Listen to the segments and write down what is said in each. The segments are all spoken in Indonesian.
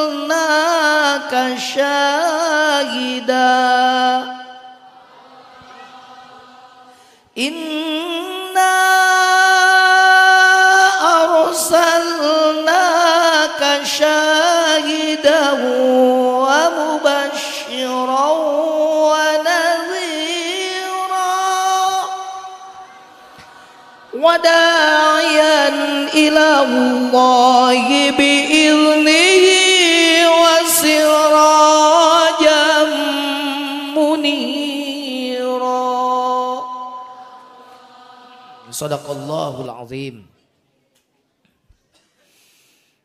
أرسلناك شاهدا إنا أرسلناك شاهدا ومبشرا ونذيرا وداعيا إلى الله بإذنه Sadaqallahul azim.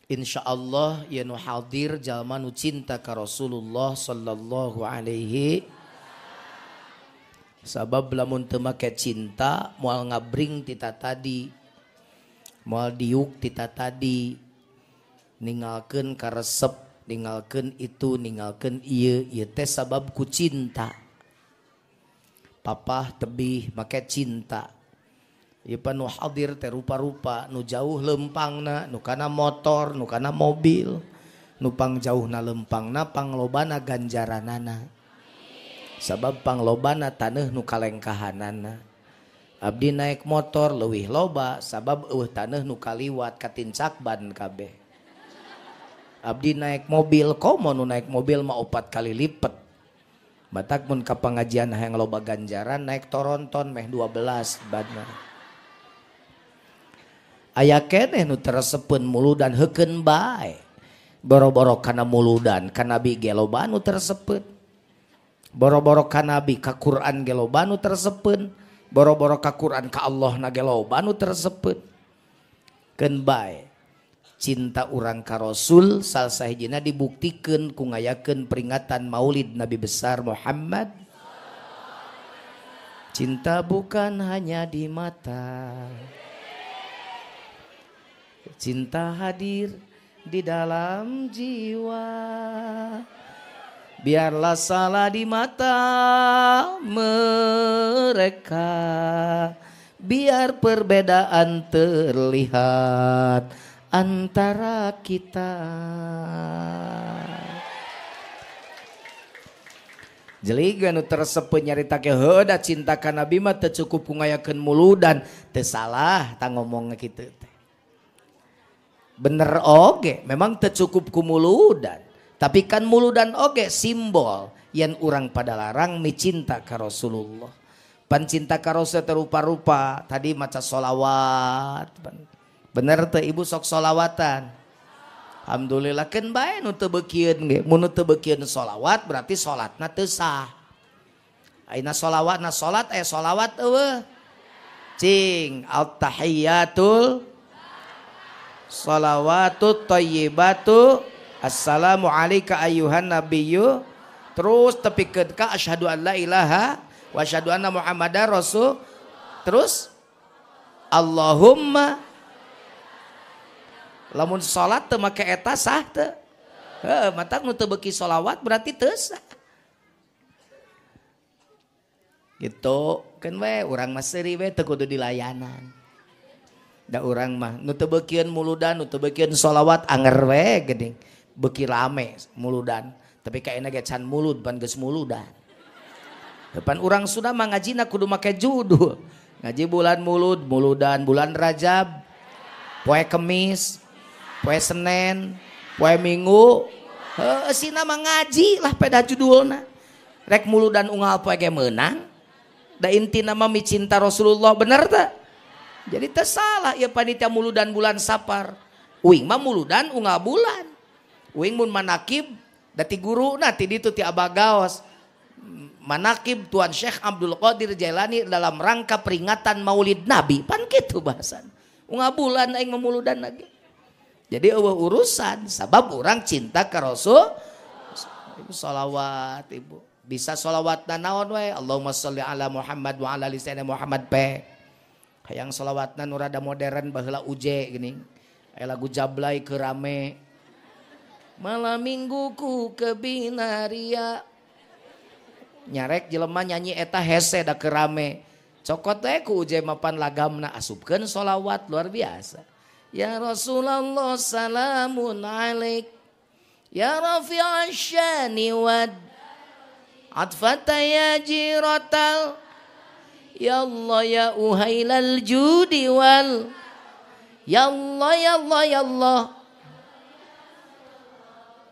Insya Allah ya nu hadir jalma nu cinta ke Rasulullah sallallahu alaihi Sabab lamun teu make cinta moal ngabring tita tadi. Moal diuk tita tadi. Ningalkeun karesep, ningalkeun itu, ningalkeun iya iya teh sabab ku cinta. papa tebih make cinta. Ipan nu hadir teh rupa-rupa nu jauh lempangna nu kana motor nu kana mobil nu pang jauhna lempangna panglobana ganjaranana. Sabab panglobana taneuh nu kalengkahanana. Abdi naik motor leuwih loba sabab eueuh taneuh nu kaliwat katincak ban kabeh. Abdi naik mobil komo nu naik mobil mah opat kali lipat Batak mun ka pangajian hayang loba ganjaran naik toronton meh 12 badna aya kene nu tersepun muludan heken bae. Boro-boro kana muludan kanabi geloba nu tersepun boro-boro kanabi ka Quran geloba nu tersepun boro-boro ka Quran ka Allah na geloba nu tersepun ken bae cinta urang ka Rasul salsa hijina dibuktikan ku ngayakeun peringatan Maulid Nabi besar Muhammad. Cinta bukan hanya di mata. Cinta hadir di dalam jiwa. Biarlah salah di mata mereka. Biar perbedaan terlihat antara kita. Jeliga nu tersebut nyarita ke heuda cinta ka Nabi mah teu cukup ngayakeun muludan. Teu salah tang ngomong kitu teh bener oge memang tercukup ku muludan. Tapi kan muludan oge simbol yang orang pada larang micinta ka Rasulullah. Pancinta ka Rasul terupa-rupa tadi maca solawat. Bener teh ibu sok solawatan? Alhamdulillah kan bae nu teu beukieun ge. Solawat berarti salatna teu sah. Ayeuna solawatna salat eh solawat eueuh. Cing al tahiyatul Salawatu tayyibatu Assalamu alayka ayuhan nabiyyu. Terus tepi ka asyhadu an la ilaha wa asyhadu anna muhammadar rasul. Terus Allahumma. Lamun salat teu make eta sah teu? Heuh mata nu teu beuki salawat berarti teu sah. Gitu kan we urang mah seuri we teu kudu dilayanan da orang mah nu teu beukeun muludan nu teu beukeun sholawat anger we geuning. Beuki rame muludan tapi kayak ge can mulud pan geus muludan. Depan orang sudah mah ngajina kudu make judul. Ngaji bulan mulud muludan bulan rajab poe kemis poe senen poe minggu. Heuh sina mah ngaji lah peda judulna. Rek muludan unggal poe ge meunang da intina mah micinta Rasulullah bener tak jadi tersalah ya panitia muludan bulan sapar. Uing mah muludan unga bulan. Uing mun manakib dati guru nah ti ditu ti abagaos. Manakib Tuan Syekh Abdul Qadir Jailani dalam rangka peringatan Maulid Nabi. Pan gitu bahasan. Unga bulan aing memuludan lagi. Jadi eueuh urusan sabab orang cinta ke Rasul. Ibu salawat ibu. Bisa salawat dan naon we. Allahumma sholli ala Muhammad wa ala lisani Muhammad pe hayang solawatna nurada modern bahula uje gini. Aya lagu jablay ke rame. Malam mingguku ke binaria nyarek jelema nyanyi eta hese da ke rame. Cokot ku uje mapan lagamna asupkeun solawat luar biasa. Ya Rasulullah salamun alaik. Ya rafi'a syani wad. Atfata ya jiratal Ya Allah ya uhailal judi wal. Ya Allah ya Allah ya Allah.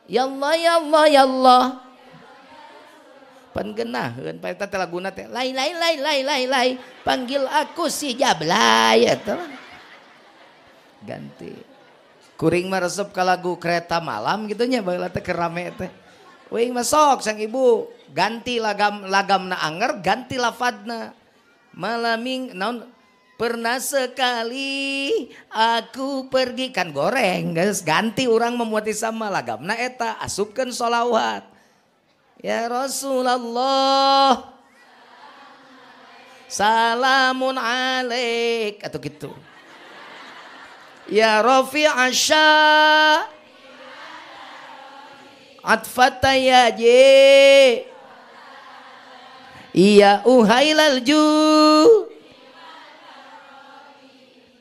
Ya Allah ya Allah ya Allah. Penggenaheun pa eta teh laguna teh. Lai lai lai lai lai lai. Panggil aku si Jablay eta ganti. Kuring mah resep ka lagu kereta malam gitu nya baheula teh kerame teh. Wing masok sang ibu. Ganti lagam lagam na anger ganti lafadna malaming naon? Pernah sekali aku pergi. Kan goreng guys. Ganti orang memuati sama lagam. Eta asupkan solawat ya Rasulullah. Salamun alaik. Atau gitu. Ya Rafi Asya Atfata ya je Iya uhailal ju.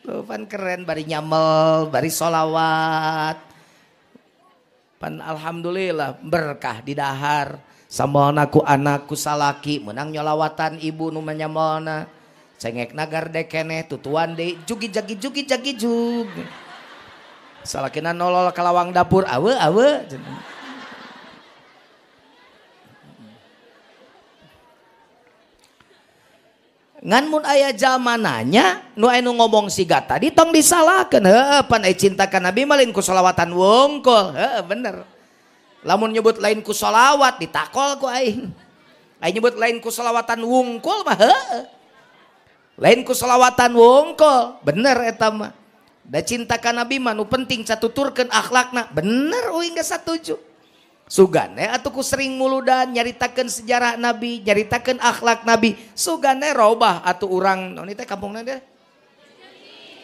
Pan keren bari nyamel bari solawat pan alhamdulillah berkah di dahar. Sama anakku salaki. Menang nyolawatan ibu nu menyamelna cengek nagar dek kene tutuan de. Jugi jagi jugi jagi jug. Salakina nolol kalawang dapur. Awe awe ngan mun aya zamananya nu anu ngomong siga tadi tong disalahkan heeh pan ai cinta ka nabi malin ku salawatan wongkol heeh bener. Lamun nyebut lain ku salawat ditakol ku aing. Aing nyebut lain ku salawatan wungkul mah heeh lain ku selawatan wongkol bener eta mah. Da cinta ka nabi mah nu penting catuturkeun akhlakna bener uing geus satuju sugane atuh ku sering muludan nyaritakeun sejarah nabi nyaritakeun akhlak nabi sugane robah atuh urang naon teh kampungna teh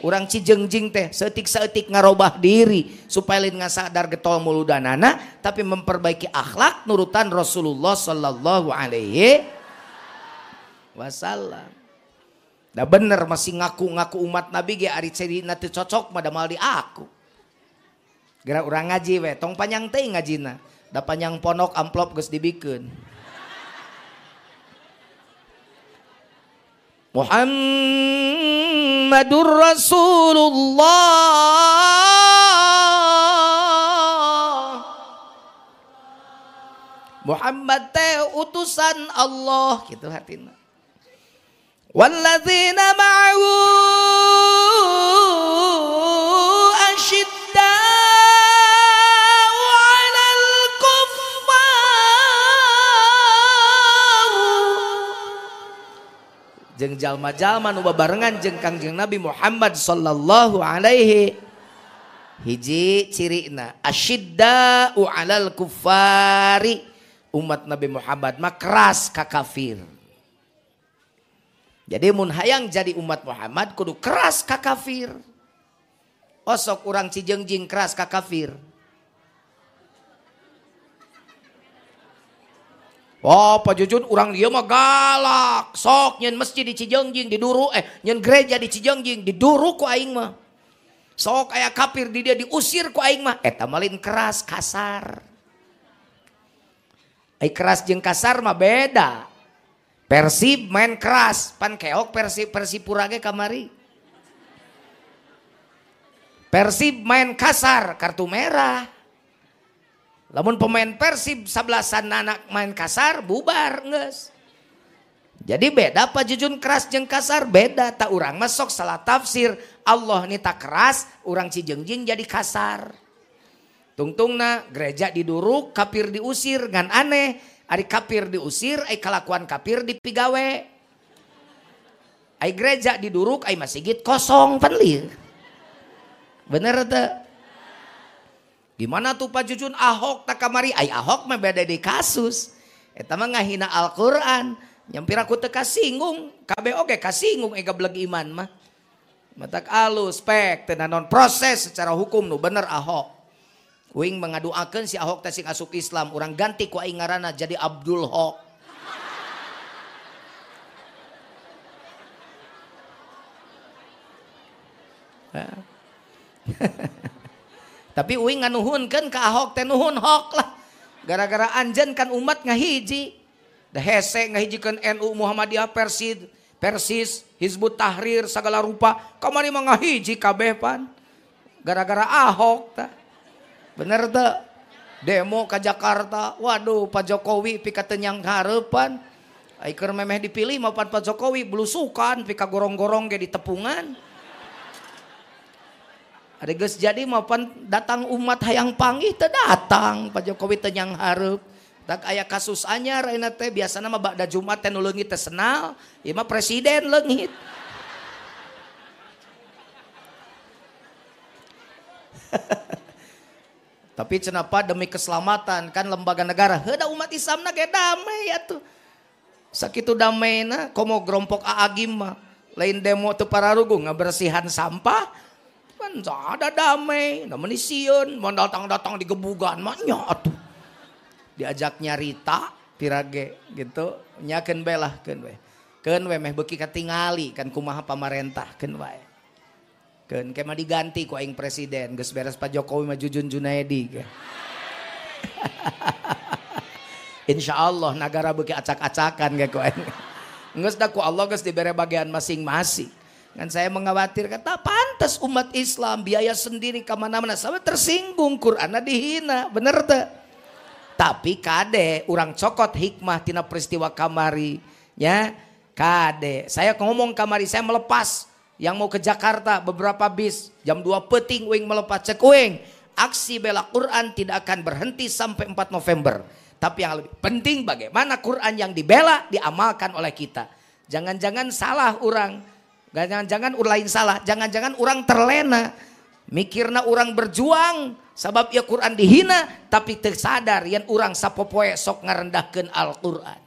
urang cijengjing teh seetik seetik ngarobah diri supaya lain ngasadar getol muludanana tapi memperbaiki akhlak nurutan Rasulullah sallallahu alaihi wasallam Dah bener masih ngaku-ngaku umat Nabi ge ari teu cocok mah mal di aku. Gara urang ngaji we, tong panjang teh ngajina. Da panjang ponok amplop geus dibikin Muhammadur Rasulullah. Muhammad teh utusan Allah gitu hatina Walladzina ma'ahu jeng jalma-jalma nu barengan jeng Kangjeng Nabi Muhammad sallallahu alaihi hiji cirina asyidda'u alal kufari umat Nabi Muhammad mah keras ka kafir jadi mun hayang jadi umat Muhammad kudu keras ka kafir. Osok orang cijengjing keras ka kafir. Oh, Pak Jujun, orang dia mah galak. Sok nyen masjid di Cijengjing diduru eh nyen gereja di Cijengjing diduru ku aing mah. Sok aya kafir di dia diusir ku aing mah. Eta malin keras, kasar. Ai keras jeung kasar mah beda. Persib main keras, pan keok Persib Persipura ge kamari. Persib main kasar, kartu merah. Lamun pemain Persib sablasan anak main kasar bubar nges. Jadi beda Pak jujun keras jeng kasar beda tak orang masuk salah tafsir Allah nita keras orang cijengjing jadi kasar. Tungtungna gereja diduruk kapir diusir ngan aneh ari kapir diusir ai kelakuan kapir dipigawe. Ai gereja diduruk ai masih kosong penlir. Bener tuh. Gimana tuh Pak Jujun Ahok tak kamari? Ay Ahok mah beda di kasus. Eta mah ngahina Al-Qur'an. Nyampir aku teka singgung. Kabe oke kasinggung ega beleg iman mah. Matak alus, pek, tenanon proses secara hukum nu bener Ahok. Wing mengaduakan si Ahok tasik asup Islam. Orang ganti ku aing ngaranna jadi Abdul Hok. tapi uing nganuhun kan ke Ahok teh nuhun hok lah. Gara-gara anjen kan umat ngahiji dah hese ngahijikeun NU Muhammadiyah Persid Persis Hizbut Tahrir segala rupa. Kamari mah ngahiji kabeh pan. Gara-gara Ahok ta. Bener demo ke Jakarta. Waduh Pak Jokowi pika tenyang harepan Aiker memeh dipilih mau Pak Jokowi belusukan pika gorong-gorong ge di tepungan ada geus jadi maupun datang umat hayang panggih teu datang Pak Jokowi teu nyang hareup. Tak aya kasus anyar ayeuna teh biasana mah ba'da Jumat teh nu leungit teh senal, ieu mah presiden leungit. Tapi kenapa demi keselamatan kan lembaga negara, heuda umat Islam ge damai ya tuh. Sakitu damai komo grompok aagim mah lain demo tuh para rugu ngabersihan sampah, kan ada damai. Namanya siun mau datang datang di gebugan maknya atuh. Diajak nyarita pirage gitu. Nyaken belah ken we ken we meh beki katingali kan kumaha pamarentah ken we ken kema diganti ku aing presiden geus beres Pak Jokowi mah Jujun Junaidi Insya Allah negara beki acak-acakan ge ku aing. Da ku Allah geus dibere bagian masing-masing Kan saya mengkhawatir kata pantas umat Islam biaya sendiri ke mana-mana sampai tersinggung Quran dihina bener tuh. Tapi kade orang cokot hikmah tina peristiwa kamari ya kade. Saya ngomong kamari saya melepas yang mau ke Jakarta beberapa bis jam 2 peting wing melepas cek wing aksi bela Quran tidak akan berhenti sampai 4 November. Tapi yang lebih penting bagaimana Quran yang dibela diamalkan oleh kita. Jangan-jangan salah orang Jangan-jangan lain salah, jangan-jangan orang terlena. Mikirna orang berjuang, sebab ya Quran dihina, tapi tersadar yang orang sapopoe sok ngarendahkan Al-Quran.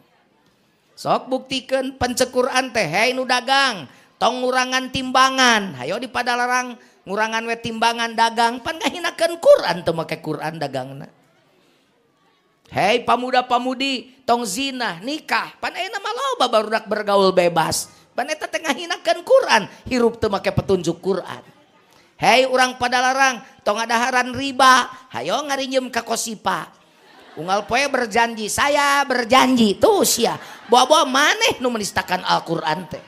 Sok buktikan pencequran teh, hei nu dagang, tong ngurangan timbangan, hayo di padalarang ngurangan we timbangan dagang, pan ngahinakan Quran tuh make Quran dagangna. Hei pamuda pamudi, tong zina, nikah, pan ayeuna mah loba barudak bergaul bebas. Paneta tengah hinakan Quran, hirup teu make petunjuk Quran. Hei orang pada larang, tong ada haran riba, hayo ngarinjem ka kosipa. Unggal poe berjanji, saya berjanji, tuh sia. Bawa-bawa maneh nu menistakan Al-Quran teh.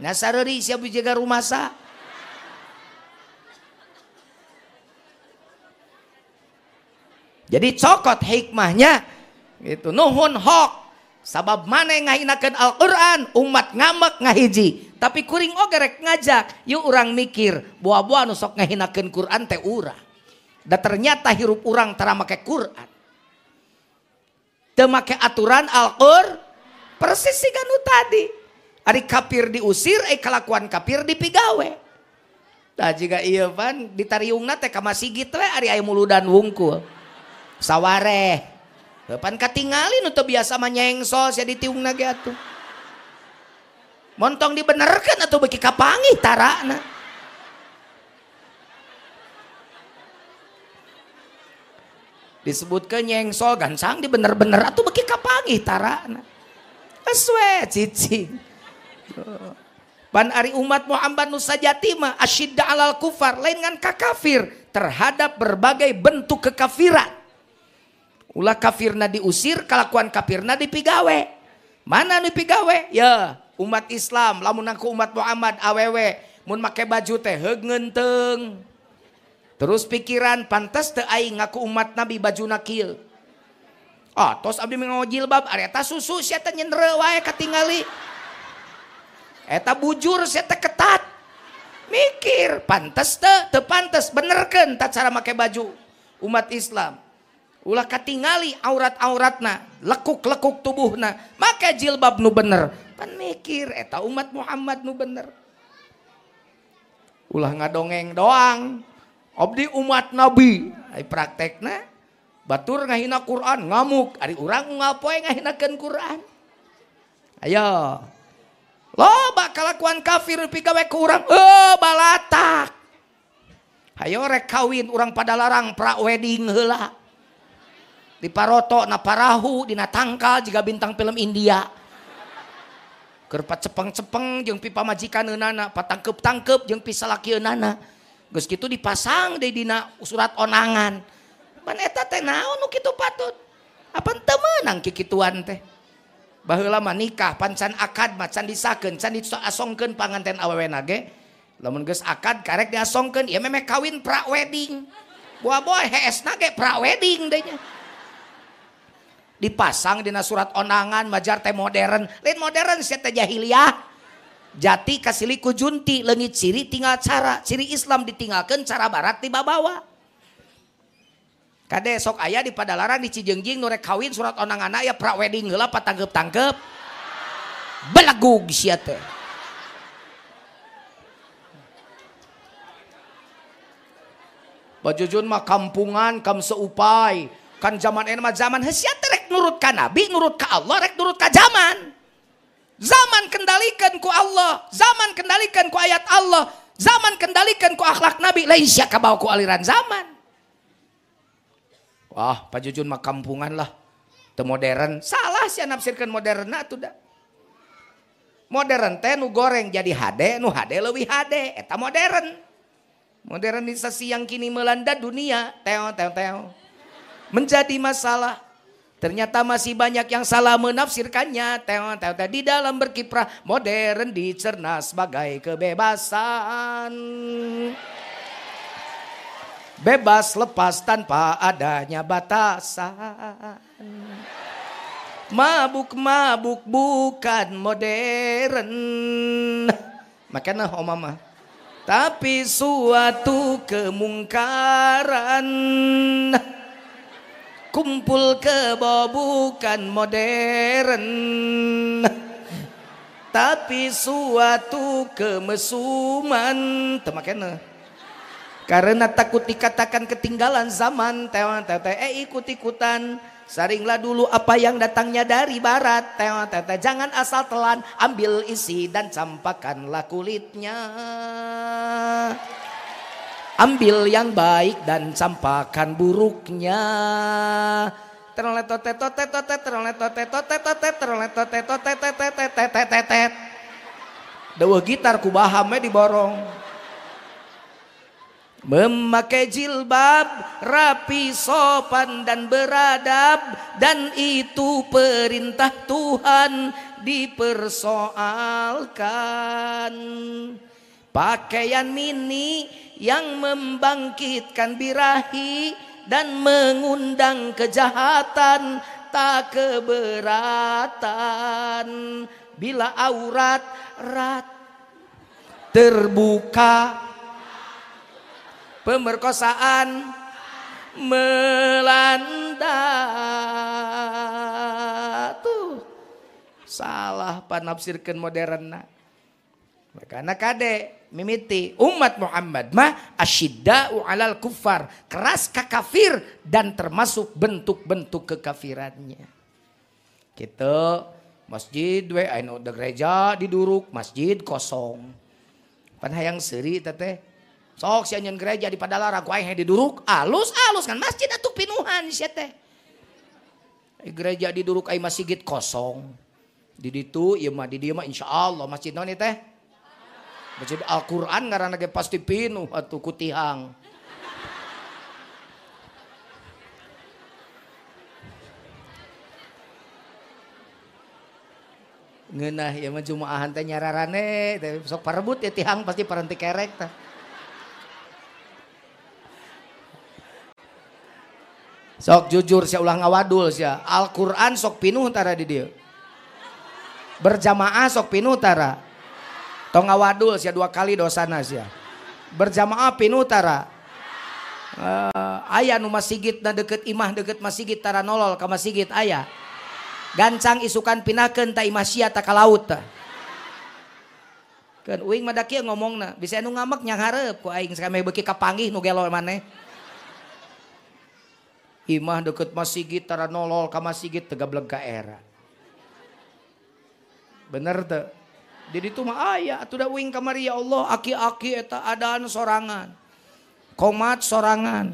Nah sareri siapa jaga rumah sa. Jadi cokot hikmahnya gitu. Nuhun hok sabab mana ngahinakan Alquran umat ngamak ngahiji tapi kuring ogerek ngajak yuk orang mikir buah-buah nusok ngahinakan Quran teh urang dan ternyata hirup orang tara make Quran temake aturan Al-Quran, persis si ganu tadi Ari kapir diusir, eh kelakuan kapir dipigawe. Nah jika iya pan, ditariungna teh kamasigit we, ari aya muludan wungkul. Sawareh. Pan katingali nu biasa manyengso sia ditiung ge atuh. Montong dibenerkan atau beki kapangi tarana. Disebutkan nyengsol gansang dibener-bener atau beki kapangi tarana. Aswe cicing. Pan ari umat Muhammad nu sajati mah asyidda alal kufar lain kakafir terhadap berbagai bentuk kekafiran. ulah kafirna diusir kelakuan kafirna dipigawe. Mana dipigawe? Ya umat Islam. Lamun aku umat Muhammad awewe. Mun make baju teh heungeunteung terus pikiran pantas teu aing ngaku umat Nabi baju nakil. Ah tos abdi mangawa jilbab ari areta susu sia teh nyendre wae katingali. Eta bujur sia teh ketat. Mikir pantas teu teu pantas benerkeun tak cara make baju umat Islam. ulah katingali aurat-auratna lekuk-lekuk tubuhna. Maka jilbab nu bener. Pan mikir eta umat Muhammad nu bener. Ulah ngadongeng doang. Abdi umat nabi. Ay praktekna batur ngahina Quran ngamuk. Ari urang ngapoe ngahinakeun Quran? Ayo. Loba bakal kalakuan kafir pigawe ku urang oh balatak. Ayo rek kawin urang pada larang pra wedding heula. di paroto na parahu dina tangkal jika bintang film India. Kerpat cepeng-cepeng jeung pipa majikaneunaana patangkep tangkep jeung pisalakieunana geus kitu dipasang deui dina surat onangan. Pan eta teh naon nu kitu patut? Apa teu meunang kikituan teh? Baheula mah nikah pancan akad macan disakeun can diasongkeun panganten awewe nage lamun geus akad karek diasongkeun ieu ya, memeh kawin pra wedding. Buah boy heesna nage pra wedding dehnya. Dipasang dina surat onangan majar teh modern. Lain modern sia teh jahiliyah. Jati kasiliku junti lengit ciri tinggal cara ciri Islam ditinggalkan cara barat tiba bawa kade sok ayah di padalaran di Cijengjing nurek kawin surat onang anak ya pra wedding heula patangkep tangkep belagug sia teh Bajujun mah kampungan kam seupai kan zaman ini mah zaman hesiat rek nurut ka nabi nurut ka Allah rek nurut ka zaman Zaman kendalikan ku Allah, zaman kendalikan ku ayat Allah, zaman kendalikan ku akhlak Nabi, lain siapa bawa ku aliran zaman. Wah, Pak Jujun mah kampungan lah. Te modern, salah sih nafsirkan modern nah tuh dah. Modern teh nu goreng jadi HD, nu HD lebih HD, eta modern. Modernisasi yang kini melanda dunia, teo teo teo. Menjadi masalah Ternyata masih banyak yang salah menafsirkannya. Di dalam berkiprah modern dicerna sebagai kebebasan. Bebas lepas tanpa adanya batasan. Mabuk-mabuk bukan modern. Makanya oh mama. Tapi suatu kemungkaran kumpul kebo bukan modern. Tapi suatu kemesuman. Temakena karena takut dikatakan ketinggalan zaman tewa tete eh ikut ikutan saringlah dulu apa yang datangnya dari barat tewa tete jangan asal telan ambil isi dan campakanlah kulitnya Ambil yang baik dan campakan buruknya. Dawa gitar kubahamnya diborong. Memakai jilbab rapi sopan dan beradab dan itu perintah Tuhan dipersoalkan. Pakaian mini yang membangkitkan birahi dan mengundang kejahatan tak keberatan. Bila aurat rat. Terbuka. Pemerkosaan. Melanda. Tuh. Salah panafsirkan modern karena kade mimiti umat Muhammad mah asyidda'u alal kufar keras ke kafir dan termasuk bentuk-bentuk kekafirannya. Gitu. Masjid we anu de gereja diduruk masjid kosong. Pan hayang seri teteh sok si gereja di padalarang ku aing diduruk alus alus kan masjid atuh pinuhan sia teh gereja diduruk ai masjid kosong. Di ditu ieu mah di dieu mah insyaallah masjid naon teh Masjid Al-Quran karena pasti pinuh atau kutihang. Ngenah ya mah jumaahan teh nyararane tapi sok parebut ya tihang pasti parenti kerek tah. Sok jujur saya ulang ngawadul sia. Al-Qur'an sok pinuh tara di dia. Berjamaah sok pinuh tara. Tong ngawadul sia dua kali dosana sia. Berjamaah pinutara. Uh, ayah nu masigit na deket imah deket masigit tara nolol ka masigit ayah. Gancang isukan pinakeun ta imah sia ta ka laut ta. Kan uing madaki ngomongna, bisa anu ngamek nyang hareup ku aing sakame beuki kapanggih nu gelo maneh. Imah deket masigit tara nolol ka masigit blega era. Bener tuh. jadi itu mah ayah udah wing kamari ya Allah aki-aki eta adaan sorangan. Komat sorangan.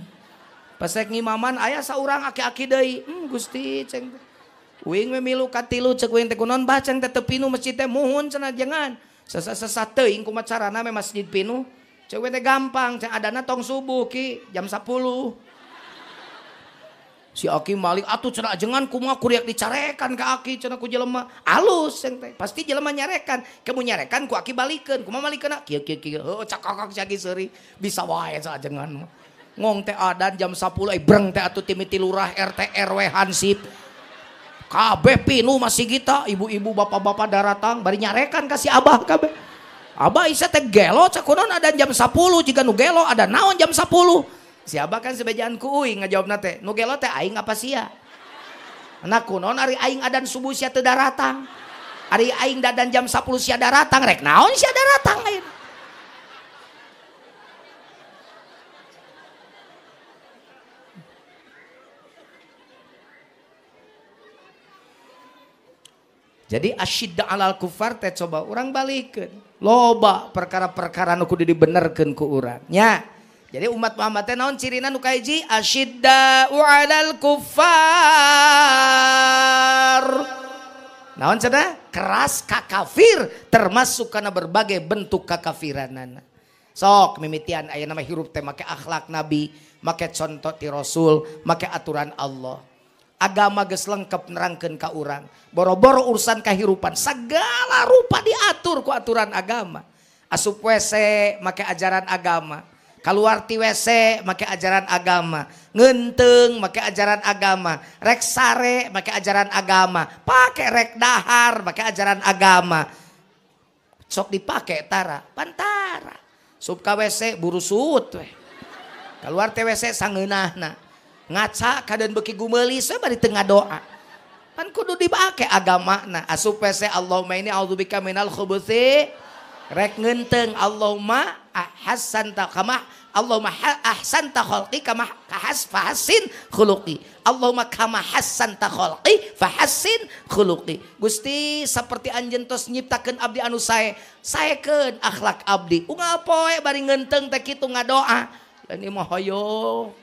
Pasek ngimaman ayah saurang aki-aki deui. Hmm, gusti ceng. Wing memilu katilu cek wing teh kunon bah ceng teh tepinu masjid teh muhun cenah jangan. Sesa-sesa teuing kumaha carana me masjid pinu. Cek teh gampang cek adana tong subuh ki jam 10 si Aki malik atuh cenah ajengan kumaha kuriak dicarekan ka Aki cenah ku jelema. Alus yang teh. Pasti jelema nyarekan. Kamu nyarekan ku Aki balikeun kumaha malikeun kieu kieu kieu heuh cakakak si Aki seuri. Bisa wae ajengan mah ngong teh adan jam 10 eh breng teh atuh timiti lurah RT RW Hansip. Kabeh pinu masih kita. Ibu-ibu bapak-bapak daratang bari nyarekan kasih abah kabeh. Abah isa teh gelo cakunon ada jam 10 jika nu gelo ada naon jam 10 siapa kan sebejaan kuing ngajawab nate nugelo teh aing apa sia? Anak kunon hari aing adan subuh sia teu daratang. Hari aing dadan jam 10 sia daratang rek naon sia daratang aing jadi asyidda alal kufar teh coba orang balikin. Loba perkara-perkara nuku dibenerkan ku urang. Nya. Jadi umat Muhammad teh naon cirina nu kaiji asyidda alal kufar. Naon cenah? Keras ka kafir termasuk karena berbagai bentuk kekafiranana. Sok mimitian aya nama hirup teh make akhlak nabi, make contoh ti rasul, make aturan Allah agama ges lengkap nerangkan ka orang boro-boro urusan kehidupan segala rupa diatur ku aturan agama asup WC make ajaran agama keluar ti WC make ajaran agama. Ngenteng make ajaran agama. Rek sare make ajaran agama. Pakai rek dahar make ajaran agama. Sok dipakai tara pantara. Sub ka WC buru suut we. Keluar ti WC sangeunahna. Ngaca kadan beki gumeuli sabah di tengah doa. Kan kudu dibake agama nah asup WC Allahumma ini a'udzubika minal khubuthi. Rek ngenteng Allahumma ahsanta kama Allahumma ahsanta khalqi kama kahas fahasin khuluqi. Allahumma kama hasanta khalqi fahasin khuluqi. Gusti seperti anjeun tos nyiptakeun abdi anu sae saekeun akhlak abdi. Unggal poe bari ngenteng teh kitu ngadoa? Dan ieu mah hoyo.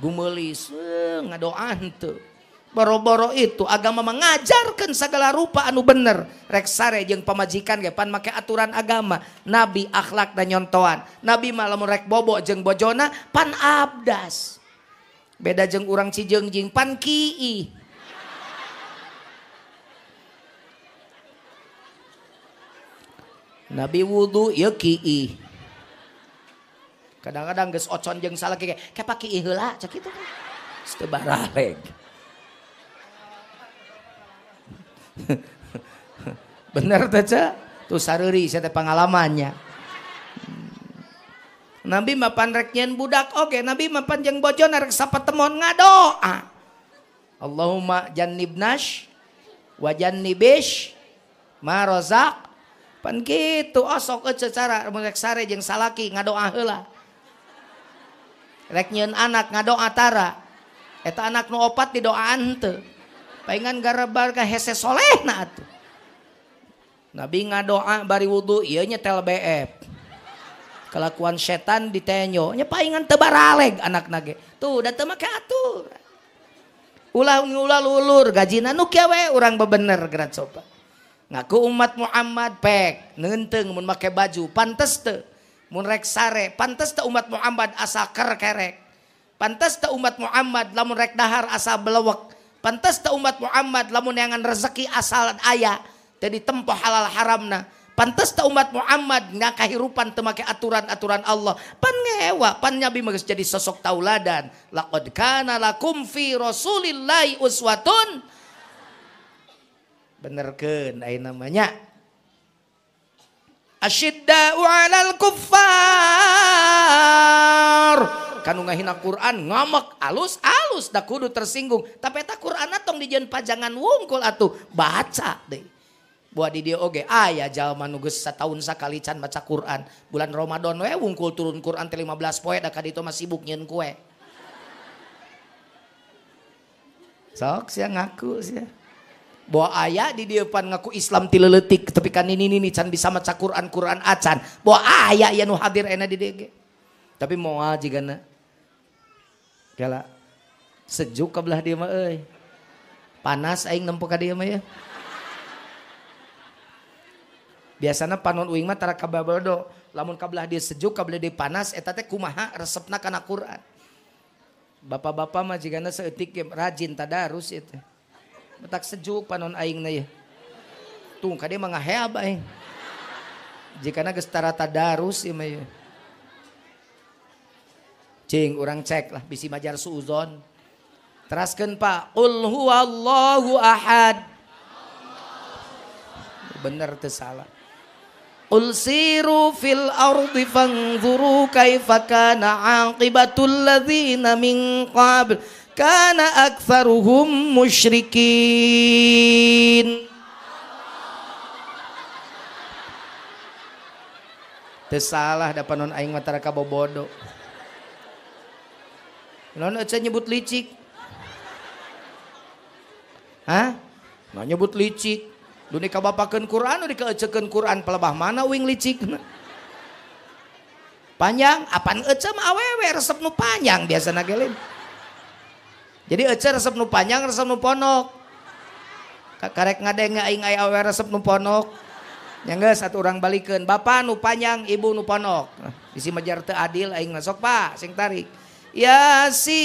Gumelis ngadoan tuh boro-boro itu agama mengajarkan segala rupa anu bener. Rek sare jeung pamajikan ge pan make aturan agama. Nabi akhlak dan nyontoan nabi malam rek bobo jeung bojona pan abdas. Beda jeung urang cijeung jing pan kii. Nabi wudu ya kii. Kadang-kadang geus ocon jeung salah kayak kayak paki heula? Cek kitu kan. Teu bener taca tuh saruri saya pengalamannya. Nabi mapan rek nyen budak oke. Okay. Nabi mapan jeng bojo narek sapatemon ngadoa ah. Allahumma jannibnash wa jannibish ma rozak pan kitu osok ece cara rek sare jeung salaki ngadoa heula rek nyeun anak ngadoa tara eta anak nu opat didoaan teu paingan garabar ka hese solehna atuh. Nabi ngadoa bari wudu ieu nyetel BF kelakuan setan ditenyo nya paingan teu baraleg anak nage tuh da teu make atur ulah ulah lulur gajina nu kieu we urang bebener gerak coba ngaku umat Muhammad pek neunteung mun make baju pantes teu mun rek sare pantas tak umat Muhammad asa ker kerek. Pantas tak umat Muhammad lamun rek dahar asa belewek pantas tak umat Muhammad lamun yangan rezeki asal ayah jadi tempoh halal haramna. Pantas tak umat Muhammad nggak kehirupan temake aturan-aturan Allah. Pan ngewa pan nyabi magas jadi sosok tauladan. Laqad kana lakum fi rasulillahi uswatun. Benerkeun aya namanya. Asyidda'u 'alal kuffar. Kanu ngahina Quran ngamak alus alus da kudu tersinggung. Tapi eta Quran tong dijieun pajangan wungkul atuh baca deh. Buat di dia oge aya jalma nu geus sataun sakali can baca Quran. Bulan Ramadan we wungkul turun Quran teh 15 poe da kaditu mah sibuk nyeun kue. Sok sia ngaku sia. Bahwa ayah di depan ngaku Islam tileletik tapi kan ini ini can bisa maca Quran Quran acan. Bahwa ayah ya nu hadir enak di DG tapi mau aja gana kala sejuk kabelah dia mah euy panas aing nempo ka dia mah ya. Biasanya panon uing mah tara lamun kabelah dia sejuk kabelah dia panas eta teh kumaha resepna kana Quran. Bapak-bapak mah jigana rajin tadarus itu betak sejuk panon aing ya. Tuh kade mah ngaheab aing. Jika geus tara tadarus ieu mah ya. Cing orang cek lah bisi majar suuzon teraskan pak qul huwallahu ahad bener teu salah Qul siru fil ardi fanzuru kaifa kana aqibatul ladzina min qabl kana aktsaruhum musyrikin Tersalah dapat non aing matara kabobodo. Non aja nyebut licik. Hah? Nggak nyebut licik. Dunia kabapakan Quran, dunia keecekan Quran, pelebah mana wing licik. Panjang, apaan ece mah awewe resep nu panjang biasa nagelin. Jadi ece resep nu panjang, resep nu ponok. Karek ngadeng aing aya awewe resep nu ponok. Yang enggak satu orang balikan. Bapak nu panjang, ibu nu ponok. Isi majar teu adil aing masuk Pak, sing tarik. Yasin.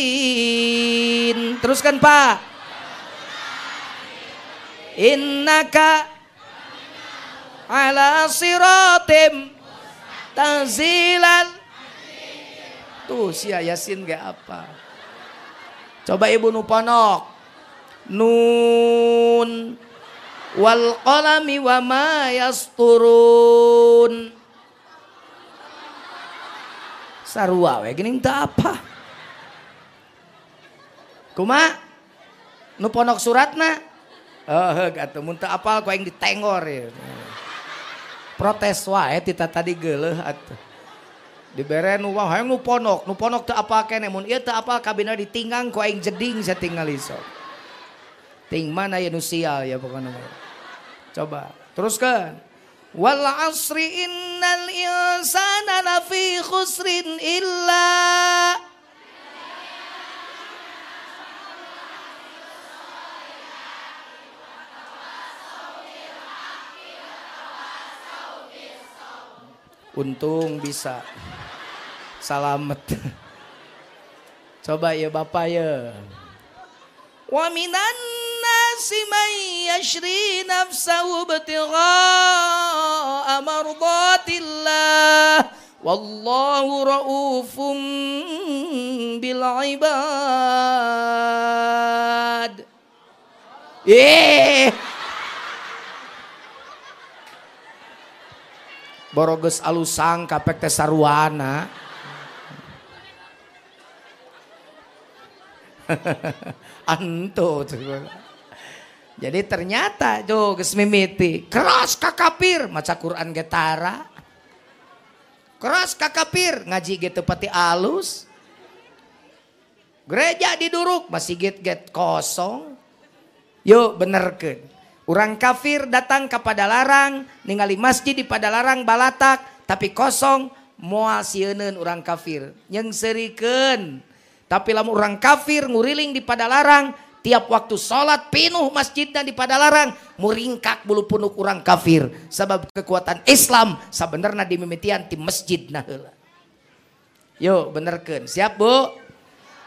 Teruskan Pak innaka ala siratim tanzilan tuh si Yasin gak apa. Coba ibu nuponok. Nun wal qalami wa ma yasturun. Sarua we gini tak apa? Kuma nuponok suratna Oh, atuh mun teu apal ku aing ditengor ya. Protes wae tita tadi geuleuh atuh. Dibere nu wah hayang nu ponok, nu ponok teu apal kene mun ieu teu apal kabina ditinggang ku aing jeding saya tinggal iso. Ting mana ya nu sial ya pokoknya. Coba, teruskan. Wal asri innal insana lafi khusrin illa Untung bisa. Salamet. Coba ya Bapak ya. Wa minan nasi man yashri nafsahu ibtigha'a mardatillah. Wallahu ra'ufum bil ibad. Eh. Boroges alusang kapek teh sarwana. Anto jadi ternyata tuh geus mimiti. Keras kakapir maca Quran getara keras kakapir ngaji gitu pati alus. Gereja diduruk masih get get kosong. Yuk benerkeun Orang kafir datang kepada larang, ningali masjid di pada larang balatak, tapi kosong, moal sieuneun orang kafir. Yang seriken. Tapi lamun orang kafir nguriling di pada larang, tiap waktu sholat pinuh masjidnya di pada larang, muringkak bulu punuk orang kafir. Sebab kekuatan Islam sebenarnya dimimitian di masjid nah Yuk benerken, siap bu?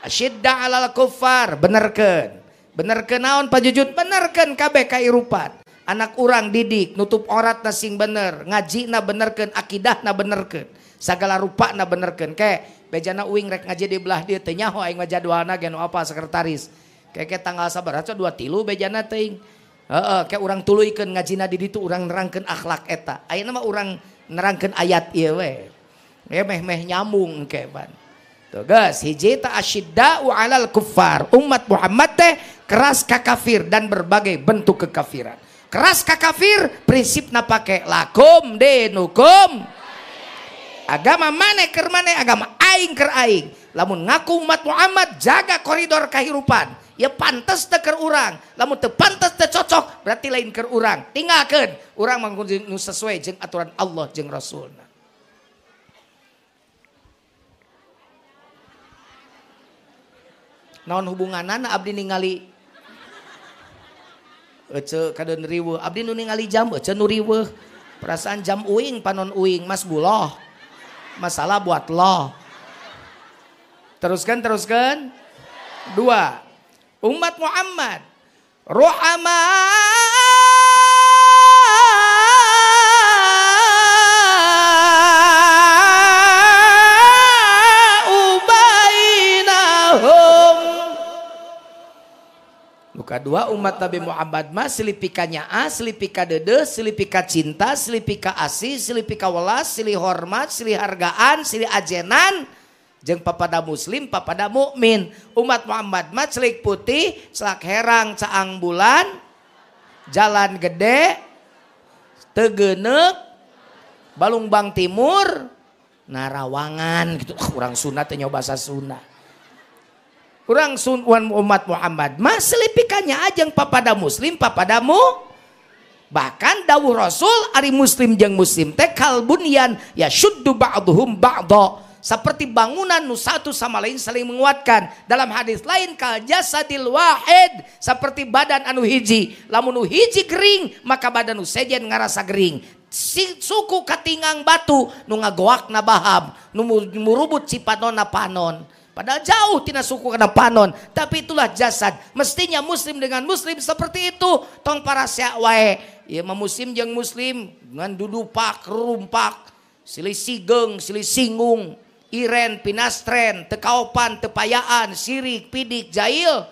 Asyidda alal kufar, benerken. bener ke naon Pak Jujud benerkan KB kairupan. anak urang didik nutup orat nasing bener ngaji na benerkan akidah na benerkan segala rupa na benerkan kayak bejana uing rek ngaji di belah dia tenyaho aing mah jadwalna gen apa sekretaris kayak tanggal sabar aja dua tilu bejana ting. Heeh, kayak orang tuluykeun ngajina di ditu orang nerangkan akhlak eta ayeuna mah orang nerangkan ayat ieu we ya meh meh nyambung kayak ban Tuh, guys, hiji ta asyidda'u alal kuffar. Umat Muhammad teh keras kafir dan berbagai bentuk kekafiran. Keras kafir prinsipnya pakai lakum denukum. Agama mana ker mana agama aing ker aing. Lamun ngaku umat Muhammad jaga koridor kehidupan. Ya pantas teker urang. Lamun te pantas te cocok berarti lain ker urang. Tinggalkan urang mangkudu sesuai jeng aturan Allah jeng Rasulna. naon hubungan abdi ningali Ece kaden riweuh. Abdi nu ningali jam ece nu perasaan jam uing panon uing mas buloh. Masalah buat lo teruskan teruskan. Dua. Umat Muhammad. Rohama Kedua umat Nabi Muhammad mah silipika nyaa, silipika dede, silipika cinta, silipika asih, silipika welas, silih hormat, silih hargaan, silih ajenan. Jeng papada muslim, papada mukmin. Umat Muhammad mah celik putih, celak herang, caang bulan, jalan gede, tegenep, balungbang timur, narawangan gitu. Ah, uh, orang sunat nyoba bahasa sunat. Kurang sunwan umat Muhammad. Mas selipikannya aja papada muslim papadamu bahkan dawuh rasul ari muslim jeng muslim teh kalbunian ya syuddu ba'duhum ba'do seperti bangunan nu satu sama lain saling menguatkan. Dalam hadis lain kal jasadil wahid. Seperti badan anu hiji. Lamun nu hiji gering maka badan nu sejen ngarasa gering. Si suku katingang batu nu ngagoak na baham nu murubut cipanona panon Padahal jauh tina suku kena panon. Tapi itulah jasad. Mestinya muslim dengan muslim seperti itu. Tong para wae. Ya muslim jeng muslim. Dengan dudupak, rumpak. Silih sigeng, silih singung. Iren, pinastren, tekaupan, tepayaan, sirik, pidik, jail.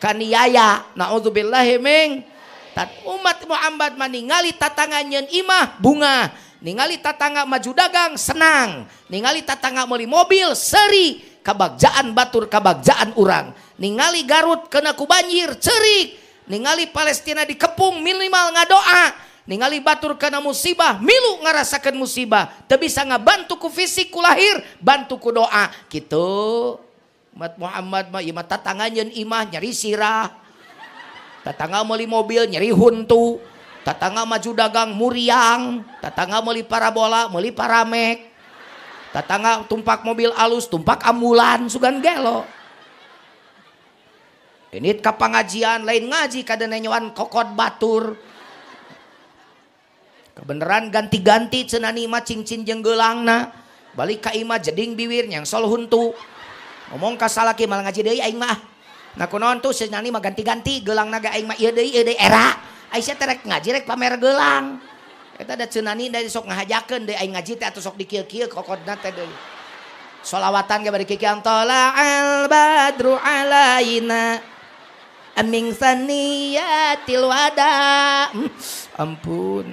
Kaniaya. Na'udzubillahi ming. Tat umat Muhammad meningali tatangannya imah bunga. Ningali tatangga maju dagang senang. Ningali tatangga meli mobil seri kabagjaan batur kabagjaan urang. Ningali Garut kenaku banjir cerik. Ningali Palestina dikepung minimal ngadoa. Ningali batur karena musibah milu ngarasakan musibah. Tapi bisa ngabantuku fisik ku lahir bantuku doa. Gitu. Mat Muhammad mah imah tatanganyen imah nyari sirah. Tatangga meli mobil nyari huntu. Tatangga maju dagang muriang. Tatangga meli parabola meli paramek. Tatangga tumpak mobil alus, tumpak ambulan, sugan gelo. Ini ke pengajian, lain ngaji kada nenyawan kokot batur. Kebenaran ganti-ganti cenani mah cincin jeung geulangna. Balik ka imah jeding biwir yang sol huntu. Ngomong ka salaki malah ngaji deui aing mah. Nah kunaon tuh cenani mah ganti-ganti gelang naga aing mah ieu deui ieu deui era. Aisyah terek ngaji rek pamer gelang. Eta ada cenani dari sok ngahajakeun deui aing ngaji teh atuh sok dikieu-kieu kokodna teh deui. Solawatan ge bari kikian tola al badru alaina aming saniyatil wada. Hmm, ampun.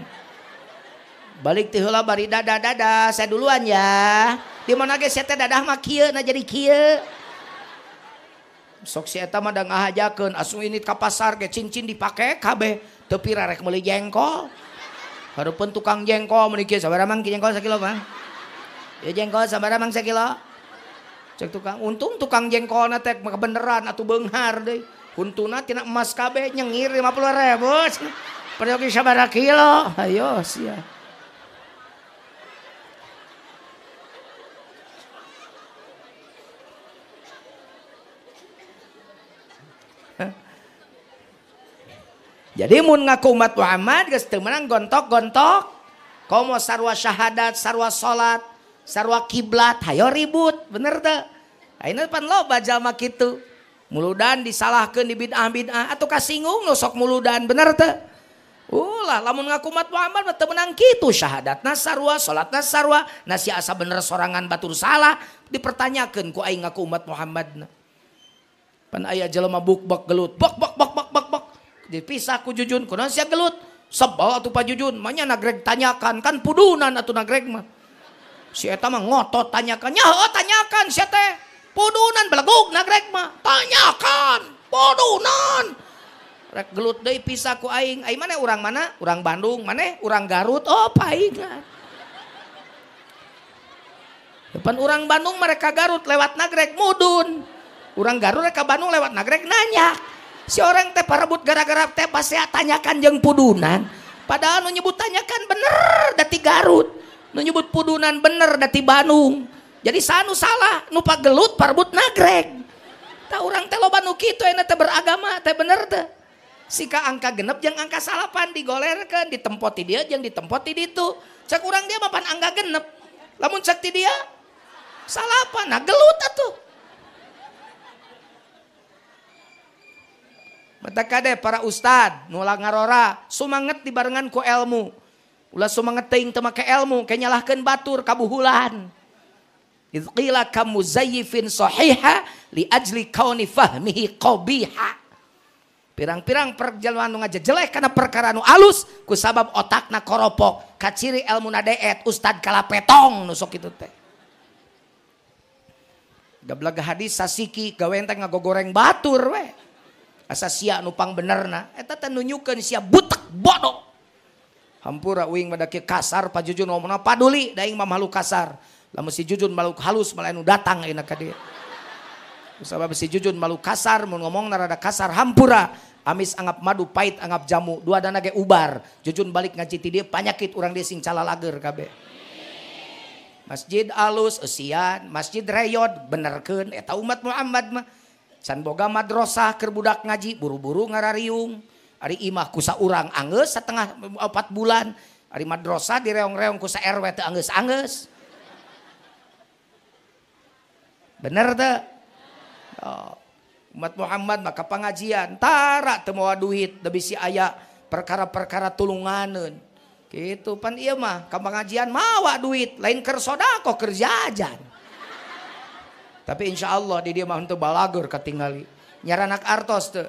Balik ti heula bari dada dada saya duluan ya. Di mana ge saya teh dadah mah kieu na jadi kieu. Sok si eta mah da ngahajakeun asuh ini ka pasar ge cincin dipake kabeh teu pirarek meuli jengkol. Harupun tukang jengkol menikir sabar mang jengkol sekilo bang. Ya jengkol sabar mang sekilo. Cek tukang, untung tukang jengkol nate kebeneran atau benghar deh. Untuna tina emas kabe nyengir lima puluh ribu. Pergi sabar kilo. Ayo sia. Jadi mun ngaku umat Muhammad geus teu menang gontok-gontok. Komo sarwa syahadat, sarwa salat, sarwa kiblat, hayo ribut, bener teu? Ayeuna pan loba jalma kitu. Muludan disalahkeun di bid'ah-bid'ah atau kasinggung lo sok muludan, bener teu? Ulah lamun ngaku umat Muhammad teu menang kitu syahadat sarwa, salat sarwa, nasi asa bener sorangan batur salah dipertanyakan ku aing ngaku umat Muhammad. Pan aya jelema buk-bak gelut, bak bak bak bak dipisah ku jujun kunaon sia gelut. Sebal atuh pa jujun manya nagreg tanyakan kan pudunan atuh nagreg mah. Si eta mah ngotot tanyakan nya oh tanyakan sia teh. Pudunan belegug nagreg mah. Tanyakan pudunan. Rek gelut deui pisah ku aing. Aing mana urang mana? Urang Bandung. Mana? Urang Garut. Oh paingan depan urang Bandung mereka Garut lewat nagreg mudun. Urang Garut mereka Bandung lewat nagreg nanya si orang teh parebut gara-gara teh pasti tanyakan jeng pudunan padahal nu nyebut tanyakan bener dati Garut nu nyebut pudunan bener dati Bandung jadi sanu salah nu gelut parebut nagreg tak orang teh loba nu kitu enak teh beragama teh bener teh Sika angka genep yang angka salapan digolerkan, ditempoti dia yang ditempoti di itu. Cek kurang dia mapan angka genep. Lamun cek ti dia salapan, nah gelut atuh. Kadeh para Ustad nula ngarora sumanget dibarengan ku ilmu. Ulah sumanget teuing teu make ilmu, elmu kenyalahkan batur kabuhulan. Izqila kamu zayyifin sahiha li ajli kauni fahmihi qabiha. Pirang-pirang perjalanan nu jelek karena perkara nu alus ku sabab otakna koropok. Kaciri ilmu nadaet ustad kalapetong nu sok itu teh. Gablaga hadis sasiki gawe enteng ngagogoreng batur weh Asa sia nupang benerna. Eta teh nunjukeun sia butek bodoh. Hampura uing madake kasar pajujun ngomongna paduli daing mah malu kasar. Lamun si jujun malu halus malah nu datang ayeuna ka dieu sabab si jujun malu kasar mun ngomong rada kasar hampura amis anggap madu pahit anggap jamu dua dana ge ubar. Jujun balik ngaji ti dieu panyakit urang dia sing calalager kabeh Masjid alus esian, masjid reyod benerkeun eta umat Muhammad mah can boga madrasah keur budak ngaji buru-buru ngarariung ari imah ku urang anggeus setengah empat bulan ari madrasah direong-reong ku sa RW teu anggeus-anggeus Bener tuh? Oh. Umat Muhammad maka pengajian. Tara temuwa duit. Tapi si ayah perkara-perkara tulunganan. Gitu pan iya mah. Pengajian mawa duit. Lain ker sodako kerjajan. tapi insya Allah di dia mah untuk balagur ketinggali. Nyaranak artos tuh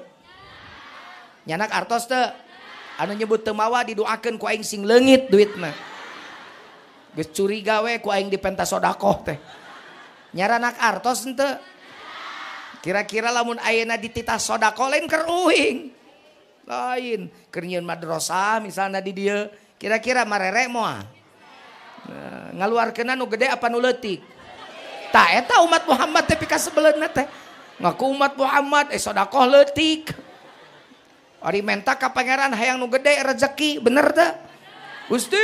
nyanak artos tuh anu nyebut temawa didoakan ku aing sing lengit duit mah. Geus curiga we ku aing di pentas sodakoh teh. Nyaranak artos ente kira-kira lamun ayeuna dititah sodakoh lain keur uing lain keur nyieun madrasah misalnya di dia kira-kira marerek moal nah, ngaluarkeun anu gede apa nu leutik? Tak eta umat Muhammad tapi ka sebeleuna teh ngaku umat Muhammad eh sodakoh leutik Ari menta ka pangeran hayang nu gede rezeki bener teh Gusti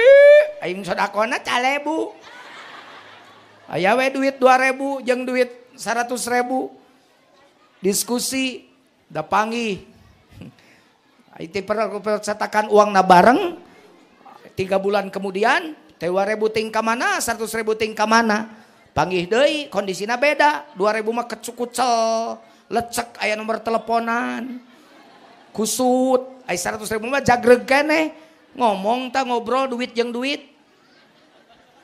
aing sodakona calebu Ayah we duit 2000 jeng duit 100 ribu. Diskusi da panggih. Itu percetakan uang na bareng. Tiga bulan kemudian tewa ribu tingkah mana, seratus ribu tingkah mana. Panggih deh, kondisinya beda. Dua ribu mah kecukucel, lecek ayah nomor teleponan. Kusut, ayah seratus ribu mah jagreg kene. Ngomong tak ngobrol duit yang duit.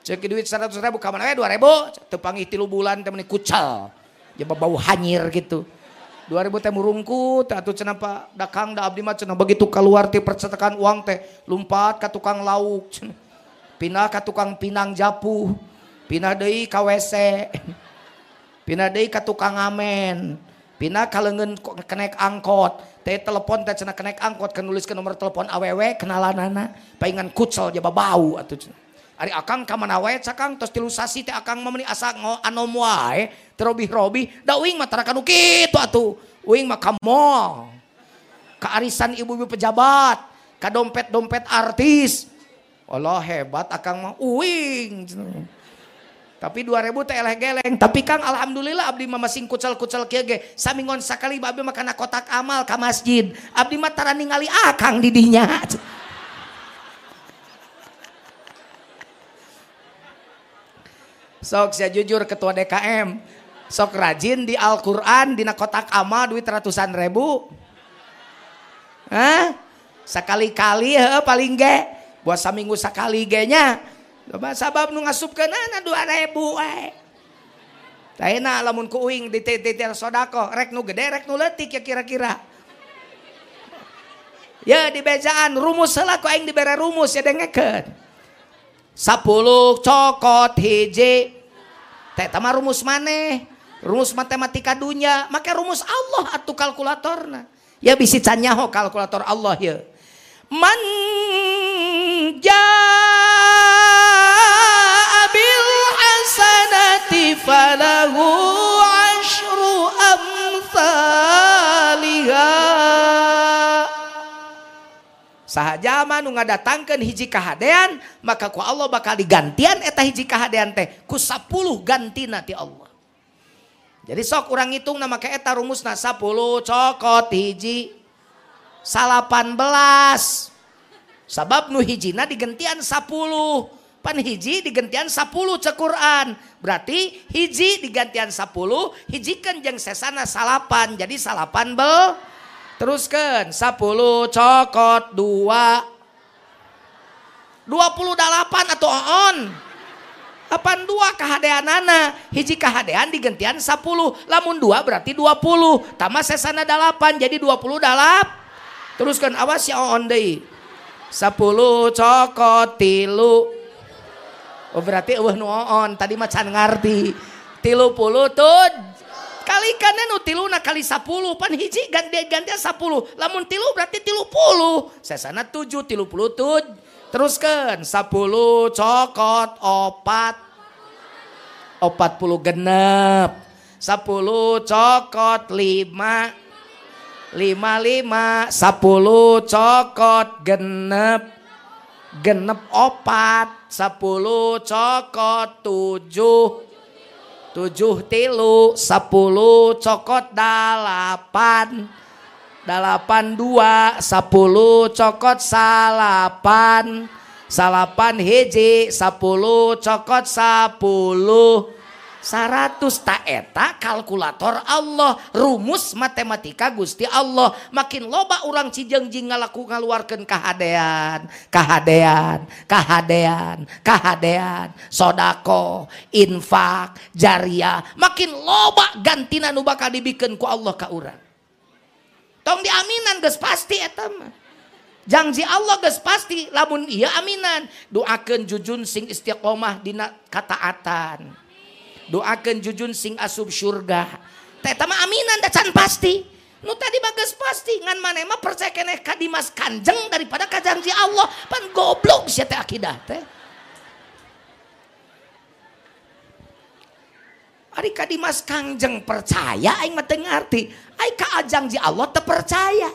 Cek duit seratus ribu kapan eh dua ribu. Tepangi tilu bulan temen kucal. Ya bau hanyir gitu. Dua ribu teh murungkut atau cenah pak dakang da abdi mah cenah begitu keluar ti percetakan uang teh lumpat ke tukang lauk cenah. Pindah ke tukang pinang japu. pindah deui ka WC pindah deui ka tukang amen pindah ka leungeun kenek angkot. Teh telepon teh cenah kenek angkot kan nomor telepon awewe kenalanana. Paingan kucel jaba bau atuh Ari akang ka mana wae cakang tos tilu sasi teh akang mah meuni asa ngo anom wae terobih-robih da uing mah tara kanu kitu atuh. Uing mah ka mall. Ka arisan ibu-ibu pejabat ka dompet-dompet artis. Allah hebat akang mah uing Tapi 2000 teh eleh geleng. Tapi Kang alhamdulillah abdi mah masing kucel-kucel kieu ge. Samingon sakali abdi mah kana kotak amal ka masjid. Abdi mah tara ningali akang di dinya. Sok saya jujur ketua DKM. Sok rajin di Al-Quran, di kotak amal duit ratusan ribu. Hah? Sekali-kali ya paling ge. Buat seminggu sekali ge nya. Coba sabab nu ngasup ke nana dua ribu eh. Tahina lamun kuing di titir sodako. Rek nu gede, rek nu letik ya kira-kira. Ya di bejaan rumus salah kok aing dibere rumus ya dengeken. Sepuluh cokot hiji. Teh tama rumus mana? Rumus matematika dunia. Maka rumus Allah atau kalkulatorna. Ya bisa canyaho kalkulator Allah ya. Man bil hasanati falahu ashru amthaliha sahaja nu ngadatangkan hiji kahadean maka ku Allah bakal digantian eta hiji kahadean teh ku 10 gantina ti Allah. Jadi sok kurang hitung nama ke eta rumusna 10 cokot hiji salapan sabab nuhijina digentian 10 pan hiji digentian 10 cequran berarti hiji digantian 10 hijikan jeng sesana salapan. Jadi salapan bel teruskan 10 cokot 2 28 atau on. 82 kehadean nana hiji kehadean digentian 10 lamun 2 berarti 20 tambah sesana 8 jadi 20 dalap. Teruskan awas ya on deui 10 cokot tilu Oh berarti eueuh nu on tadi mah can ngarti. 30 tuh kalikan nu tiluna kali 10 pan hiji ganti ganti 10 lamun tilu berarti tilu puluh. Sesana 7 tilu puluh tuh teruskan 10 cokot opat. Opat puluh genep. 10 cokot lima. Lima lima. 10 cokot genep genep opat sepuluh cokot tujuh. Tujuh tilu sepuluh cokot dalapan. Dalapan dua sepuluh cokot salapan. Salapan hiji sepuluh cokot sepuluh 100 taeta kalkulator Allah rumus matematika Gusti Allah. Makin loba orang Cijengjing ngalaku ngaluarkan kehadean kehadean kehadean kehadean sodako infak jariah. Makin loba gantina nu bakal dibikin ku Allah ke orang tong diaminan guys pasti eta mah. Janji Allah guys pasti lamun iya aminan. Doakan jujun sing istiqomah dina kataatan. doakan jujun sing asub surga. Teta mah aminan dacan pasti. Nu tadi bagus pasti ngan mana mah percaya keneh kadimas kanjeng daripada kajanji Allah. Pan goblok sih teh akidah teh. Ari kadimas kanjeng percaya aing mah teu ngarti. Aing ka ajang ji Allah teu percaya.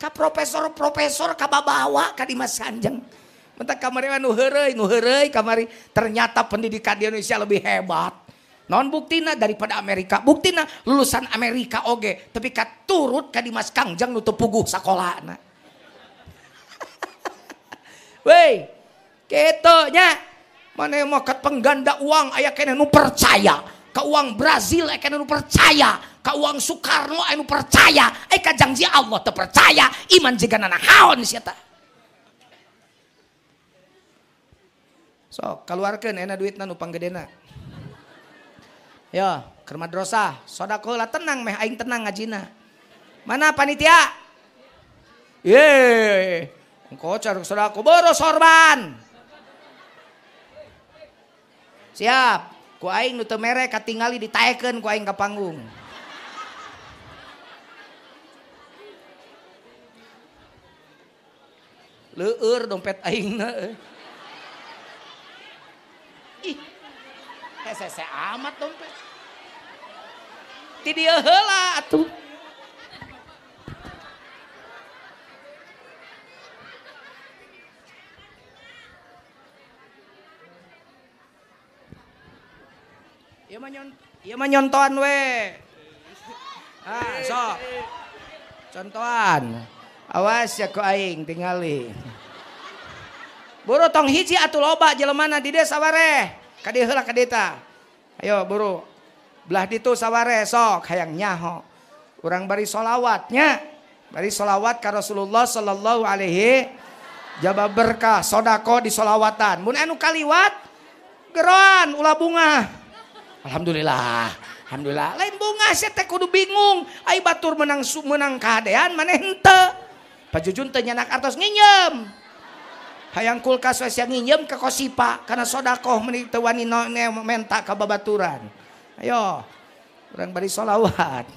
Ka profesor-profesor ka babawa kadimas kanjeng. Menta kamari nu heureuy nu heureuy kamari ternyata pendidikan di Indonesia lebih hebat. Non buktina daripada Amerika. Buktina lulusan Amerika oge, tapi kat turut ka Dimas Kangjeng nu teu puguh sakolana. Wei, kitu nya. Mane mah kat pengganda uang aya keneh nu percaya. Ka uang Brazil aya keneh nu percaya. Ka uang Soekarno aya nu percaya. Aya ka janji Allah teu percaya, iman jiga nana haon sia tah. So, keluarkan enak duit nu panggedena. Ya, ke madrasah, sodako lah tenang meh aing tenang ngajina. Mana panitia? Ye, engkau cari sodako boros sorban. Siap, ku aing nu teu mere katingali ditaekeun ku aing ka panggung. Leur dompet aing na. Eh. Hesese amat dompet. Ti dia heula atuh. Iya mah nyon, iya mah nyontoan we. Ah, sok. Contohan. Awas ya ku aing tingali. Buru tong hiji atuh loba jelemana di desa saware. Kadi heula kadeta. Ayo buru. Belah ditu saware sok hayang nyaho. Urang bari solawatnya. Bari solawat ka Rasulullah sallallahu alaihi jaba berkah sodako di solawatan. Mun anu kaliwat geroan ulah bunga. Alhamdulillah. Alhamdulillah. Lain bunga sih teh kudu bingung. Ai batur menang menang kadean maneh henteu. Pajujun teu nyanak artos nginyem hayang kulkas wes yang nginjem ke kosipa karena sodakoh menik tewani menta ke babaturan ayo orang bari solawat.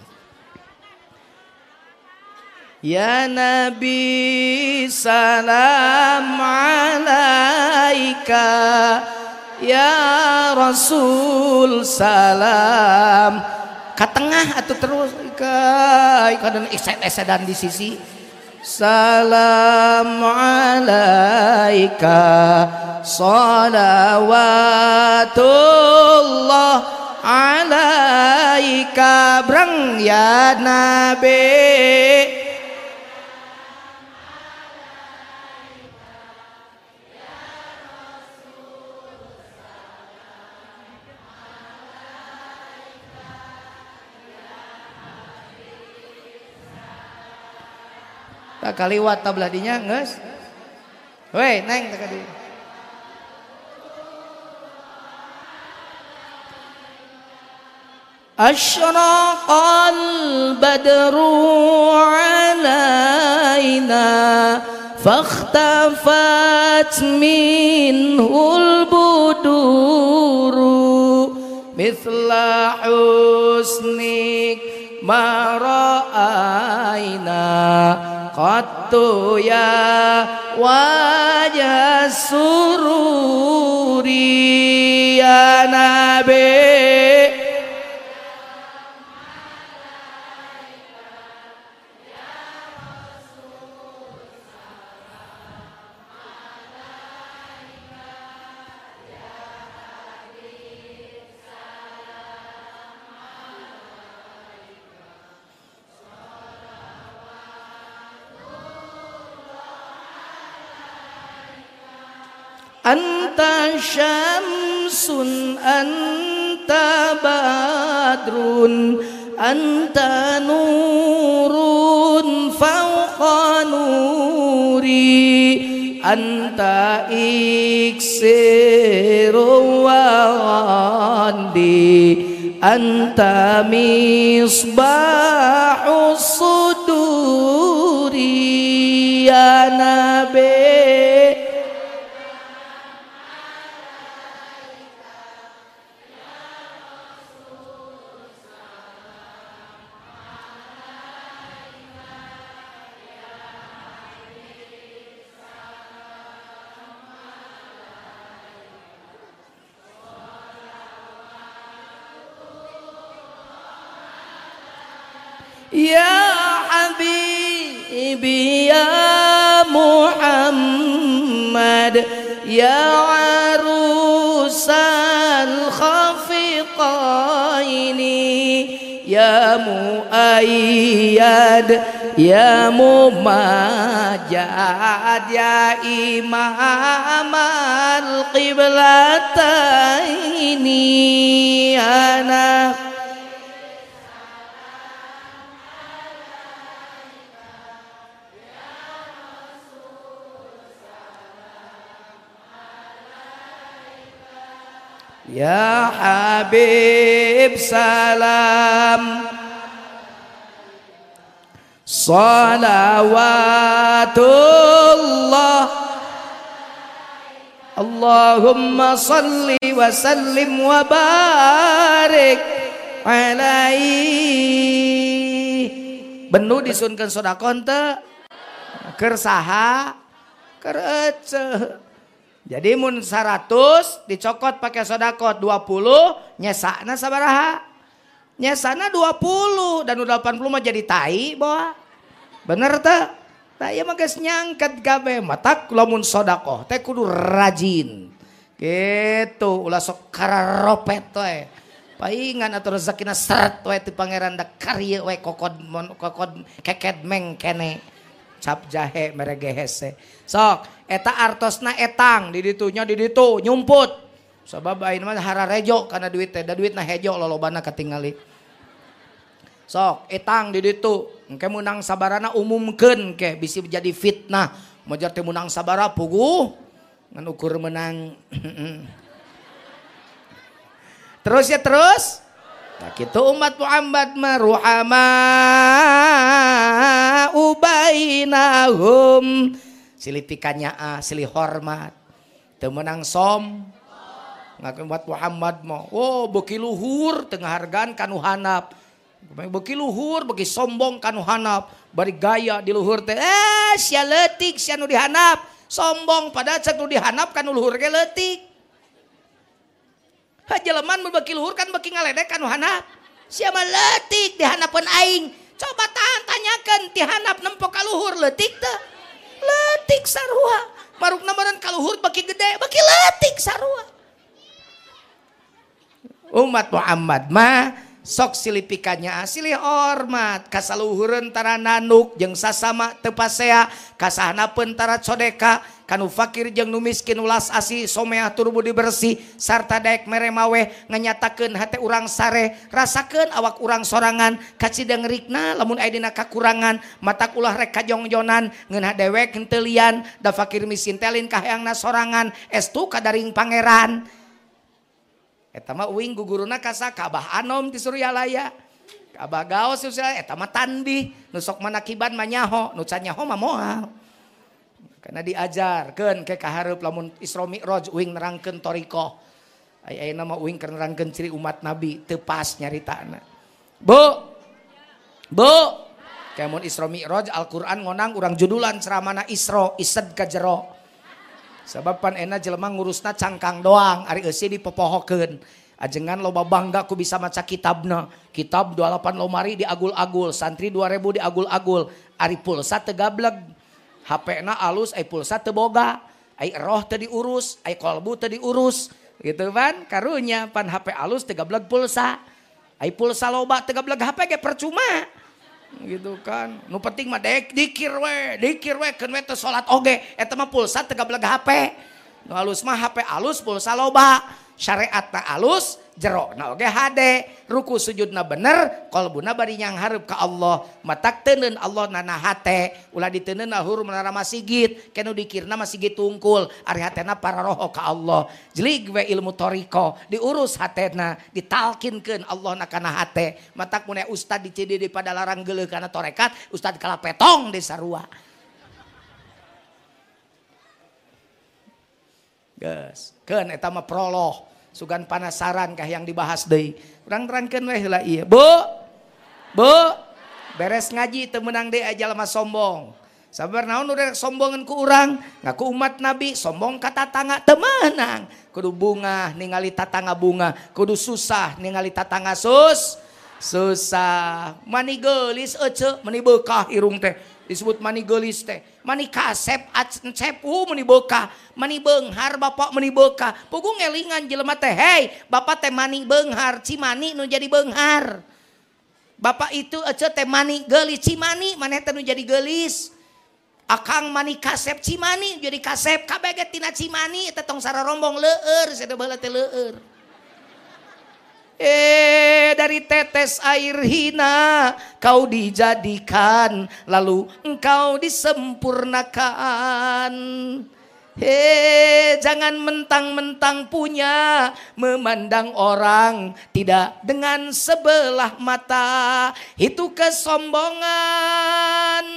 Ya Nabi salam alaika. Ya Rasul salam. Ke tengah atau terus ke kadang iset-esedan di sisi Salam alaika salawatullah alaika brang ya nabi kaliwat tablah dinya geus Weh, neng teka di. أشرق البدر علينا فاختفت منه البدور مثل حسنك ما رأينا قط يا وجه السرور يا نبي Anta syamsun anta badrun anta nurun fauqa nuri anta iksiru anta misbahu Habib salam. Salawatullah. Allahumma salli wa sallim wa barik alaihi. Benu disunkan sodakon te Kersaha. Kerece jadi mun 100 dicokot pakai sodakot 20 nyesakna sabaraha? Nyesakna 20 dan udah 80 mah jadi tai boa. Bener? Tak ya mah nyangkat gabe matak lamun sodakoh teh kudu rajin. Gitu ulah sok kararopet we. Paingan atau rezekina seret we ti pangeran da karya we kokod kokod keket meng kene cap jahe merege meregehese. Sok, eta artosna etang di ditunya di ditu nyumput. Sebab ayeuna mah hara rejo kana duit teh, da duitna hejo lolobana katingali. Sok, etang di ditu. Engke munang sabarana umumkeun ke bisi jadi fitnah. Mojar teh munang sabara puguh ngan ukur menang. terus ya terus. Nah gitu umat Muhammad maruhama ubainahum. Silitikannya a silih hormat. Temenang som. Ngaku umat Muhammad mau oh beki luhur tengah hargaan kanu hanap. Beki luhur beki sombong kanu hanap. Bari gaya di luhur teh eh sia letik sia nu dihanap. Sombong pada cek nu dihanap kanu luhur ge letik Hajeleman beki luhur kan beki ngaledek kanu hanap siapa letik dihanapan aing. Coba tahan tanyakan dihanap nempok kaluhur letik teh. Letik sarua. Maruk namaran kaluhur baki gede baki letik sarua. Umat Muhammad mah sok silipikannya asli hormat. Kasaluhuran tara nanuk jeung sasama tepasea kasahana pentara codeka kanu fakir jeung numiskin ulas asi someah turbu bersih sarta daek meremaweh nganyatakeun hate urang sare rasakeun awak urang sorangan kacideng rikna lamun aya dina kakurangan mata ulah rek kajongjonan ngeunah dewek henteu lian da fakir miskin telin kahyangna sorangan estu kadaring pangeran eta mah uing guguruna kasa kabah anom di suryalaya kabah gaos eta mah tandi. nu sok manakiban manyaho nu canyaho mah moal karena diajarkan ke kaharep lamun Isra Mi'raj uing nerangkeun toriko. Ayeuna nama uing keur nerangkeun ciri umat nabi tepas pas nyaritana. bu bu kemun Isra Mi'raj Al-Quran ngonang urang judulan ceramana Isra ised kajero sebab pan ena jelema ngurusna cangkang doang ari eusi dipopohokeun. Ajengan loba bangga ku bisa maca kitabna. Kitab 28 lomari diagul-agul santri 2000 diagul-agul ari pulsa tegablek gableg. HP-na alus, ai pulsa teu boga. Ai roh teu diurus, ai kolbu teu diurus. Gitu kan? Karunya pan HP alus teu gableg pulsa. Ai pulsa loba gableg HP ge percuma gitu kan nu penting mah dek dikir we dikir we keun we salat oge eta mah pulsa teu gabeleg HP nu alus mah HP alus pulsa loba syariatna alus jerona oge hade. Ruku sujudna bener qalbuna bari nyanghareup ka Allah. Matak teuneun Allah nana hate ulah diteuneunna menara masigit kanu dikirna masigit tungkul. Ari hatena pararoho ka Allah. Jelig we ilmu toriko diurus hatena ditalkinkeun Allah na kana hate. Matak mun ustad dicidi pada larang geuleuh kana torekat ustad kalapetong di sarua. Geus, keun eta mah proloh. sugan panasaran kah yang dibahas deui. Urang terangkeun weh lah ieu bu bu beres ngaji teu meunang deui jalma sombong. Sabar naon nu rek sombongan ku urang? Ngaku umat nabi sombong ka tatangga teu meunang. Kudu bunga ningali tatangga bunga kudu susah ningali tatangga sus susah. Mani geulis ece mani beukah irung teh. disebut mani gelis teh. Mani kasep cepu uh, mani boka mani benghar bapak mani boka pugu ngelingan jelema teh hei bapak teh mani benghar cimani nu jadi benghar. Bapak itu ece teh mani gelis cimani mana teh nu jadi gelis? Akang mani kasep cimani jadi kasep. Kabeh tina cimani tetong sara rombong leueur saya teh teh leur Eh dari tetes air hina kau dijadikan lalu engkau disempurnakan. Hei jangan mentang-mentang punya memandang orang tidak dengan sebelah mata itu kesombongan.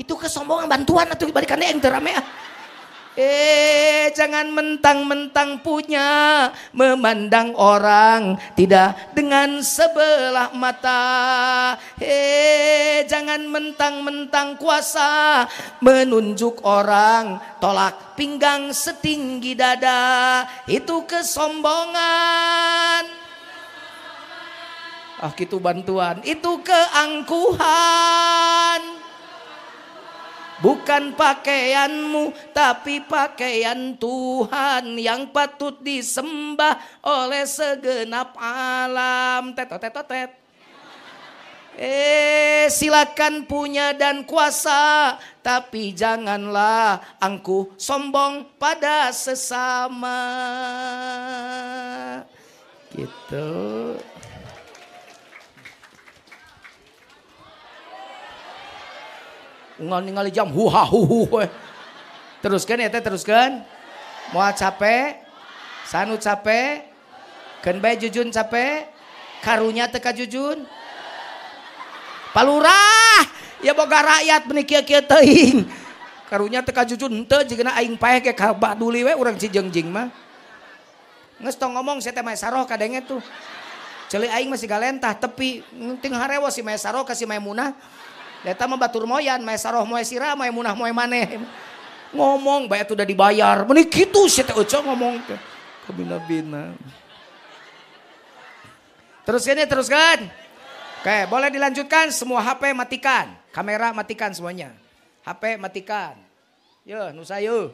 Itu kesombongan bantuan atau dibalikan yang terame ah. Eh jangan mentang-mentang punya memandang orang tidak dengan sebelah mata. Eh jangan mentang-mentang kuasa menunjuk orang tolak pinggang setinggi dada itu kesombongan. Ah gitu bantuan itu keangkuhan. Bukan pakaianmu tapi pakaian Tuhan yang patut disembah oleh segenap alam. Tetot tetot tet. Eh silakan punya dan kuasa tapi janganlah angkuh sombong pada sesama. Gitu. ningali jam huha huhu. Teruskan ya teh teruskan. Moal capek, sanu capek, ken bae jujun capek, karunya teka jujun. Palurah, ya boga rakyat menikah kia teing. Karunya teka jujun ente jika aing paeh ke kabaduli we urang cijengjing mah. Nges tong ngomong saya teh saroh kadangnya tuh. Celi aing masih galentah tepi penting harewa si mae saroh kasih mae munah. Eta mah batur moyan, mae saroh moe sira, mae munah moe maneh. Ngomong bae udah dibayar. Meni kitu sih teh ngomong teh. Kabina-bina. Teruskan ya, teruskan. Oke, boleh dilanjutkan semua HP matikan. Kamera matikan semuanya. HP matikan. Yo, nusa yo.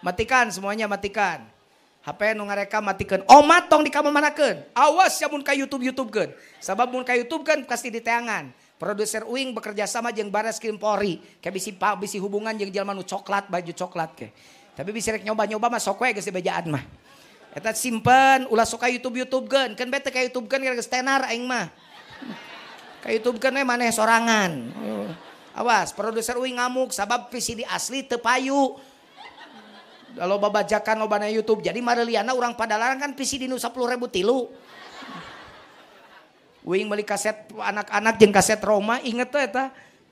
Matikan semuanya matikan. HP nu ngareka matikan. Omat tong di kamar manakeun. Awas ya mun ka YouTube-YouTube kan. Sabab mun ka YouTube kan pasti diteangan. Produser Uing bekerja sama jeung Baras Krim Polri. Kayak bisi pak, bisi hubungan jeung jalma nu coklat, baju coklat ke. Tapi bisa rek nyoba-nyoba mah sok we geus bejaan mah. Eta simpen, ulah sok ka YouTube-YouTube kan. Kan bete ka YouTube kan geus tenar aing mah. Ka YouTube kan we maneh sorangan. Awas, produser Uing ngamuk sabab VCD asli teu payu. Kalau babajakan lobana YouTube. Jadi Mariliana orang pada larang kan PC di nusa puluh ribu tilu. Wing beli kaset anak-anak jeng kaset Roma inget tuh eta.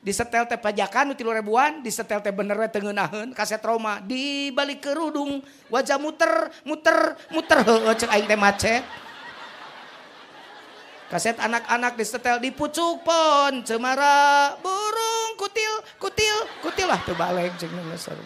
Di setel teh pajakan tilu ribuan di setel teh bener we tengenaheun kaset Roma. Di balik kerudung wajah muter muter muter. Heueuh cek aing teh macet. Kaset anak-anak di setel di pucuk pon cemara burung kutil kutil kutil lah teu balik jeung seru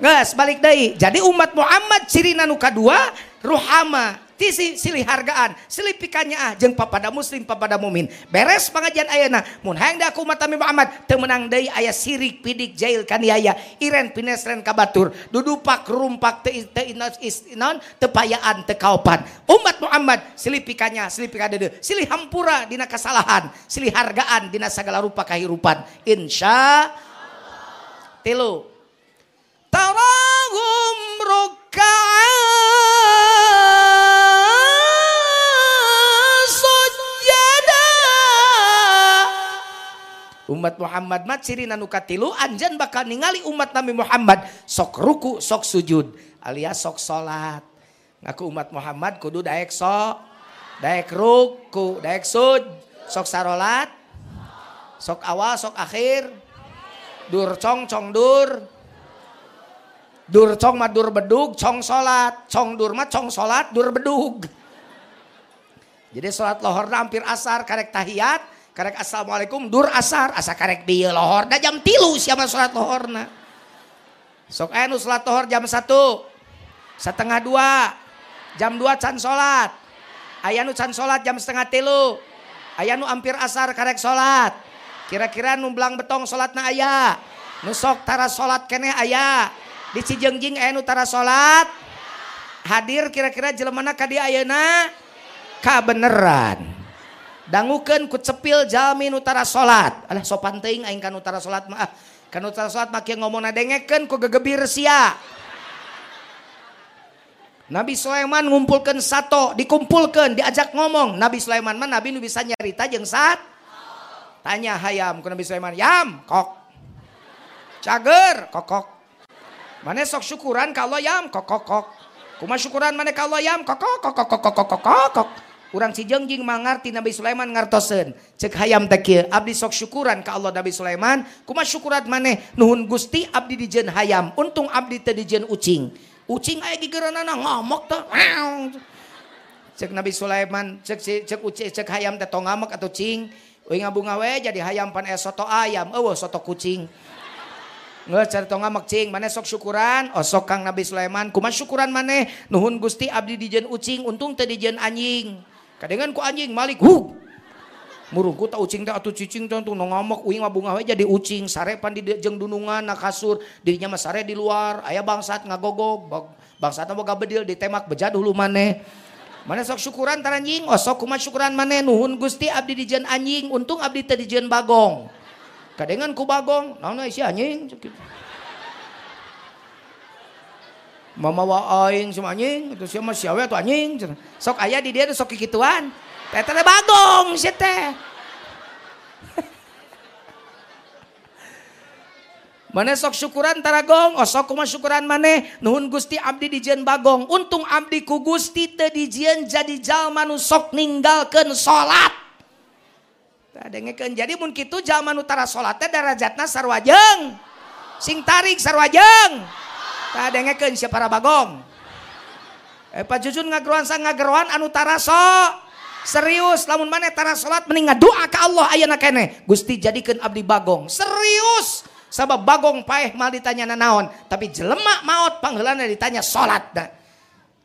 Nges, balik Day jadi umat Muhammad ciri nanuka dua, ruhama. tisi silih hargaan silih pikannya ah jeng papada muslim papada mumin. Beres pengajian ayana mun hayang da aku umat Muhammad. Teu menang deui aya sirik pidik jail kaniaya iren pinesren kabatur. Dudupak rumpak teu teu non teu payaan teu kaopan. Umat Muhammad silih pikannya silih pikadeudeud silih hampura dina kasalahan silih hargaan dina sagala rupa kahirupan. Insya Allah. Tilu. Umat Muhammad mat nanu katilu anjan bakal ningali umat Nabi Muhammad. Sok ruku sok sujud alias sok salat ngaku umat Muhammad kudu daek sok daek ruku daek sud sok sarolat sok awal sok akhir. Dur cong cong dur Dur cong mah dur bedug, cong solat. Cong dur mah cong solat, dur bedug. Jadi solat lohor hampir asar, karek tahiyat, karek assalamualaikum, dur asar, asa karek bieu lohor. Da jam tilu siapa solat lohor na. Sok enu solat lohor jam satu, setengah dua, jam dua can solat. Ayanu can solat jam setengah tilu. Ayanu hampir asar karek solat. Kira-kira numblang betong solat na ayah. Nusok tara solat kene ayah dicijenging enutara eh, salat hadir kira-kira jelemana ka dia ayeuna ka beneran dangukeun ku cepil jalmi utara salat alah sopan teuing aing kan utara salat mah ah, kan utara salat make ngomongna dengekeun ku gegebir sia Nabi Sulaiman ngumpulkan satu, dikumpulkan, diajak ngomong. Nabi Sulaiman mah Nabi nu bisa nyarita jeung saat. Tanya hayam ke Nabi Sulaiman, "Yam, kok. Cager, kokok. Mana sok syukuran kalau yam kok kok. kok Kuma syukuran mana kalau yam kok kok kok kok kok Urang si jengjing mangarti Nabi Sulaiman ngartosen. Cek hayam tekil. Abdi sok syukuran ka Allah Nabi Sulaiman. Kuma syukurat maneh nuhun gusti abdi dijen hayam. Untung abdi teu dijen ucing. Ucing aya gigeranana ngomok teh. Cek Nabi Sulaiman, cek si, cek ucing, cek hayam teh tong ngamuk atuh cing. Uing ngabunga we jadi hayam pan eh soto ayam, eueuh soto kucing. tonga tongcing maneh sok syukuran? Oh, osok Kang Nabi Sulaiman. Kuma syukuran maneh nuhun Gusti Abdi dijen ucing untung tadi dijen anjing. Kadengan ku anjing Malik hu murungku tak ucing tak atuh cicing tuh no ngomok uing bunga we jadi ucing. Sarepan di jeung dunungan na kasur. Dirinya mah sare di luar. Aya bangsat ngagogog. Bangsat boga bedil ditemak bejad hulu maneh. Mana sok syukuran taranjing osok oh, kuma syukuran maneh? Nuhun Gusti Abdi dijen anjing untung Abdi tadi dijen bagong. Kadengan ku bagong. Naon si anjing? Mama wa aing sama anjing? Itu siapa siawe tuh anjing? Sok ayah di dia sok kikituan. Teh teh bagong si teh. Mana sok syukuran taragong, oh sok kuma syukuran mana nuhun gusti abdi dijen bagong. Untung abdi ku gusti teu dijen jadi jalma nu sok ninggalkeun salat. jadi mun kitu zaman utara salat darajatna sarwajeng. Sing tarik sarwajeng. Tak dengeken sia para bagong. Eh Pak Jujun ngageruan sang ngageruan anu taraso serius. Lamun mana tara salat mending doa ke Allah ayeuna kene. Gusti jadikan abdi bagong. Serius. Sabab bagong paeh mal ditanya naon tapi jelema maut pangheulana ditanya salat nah.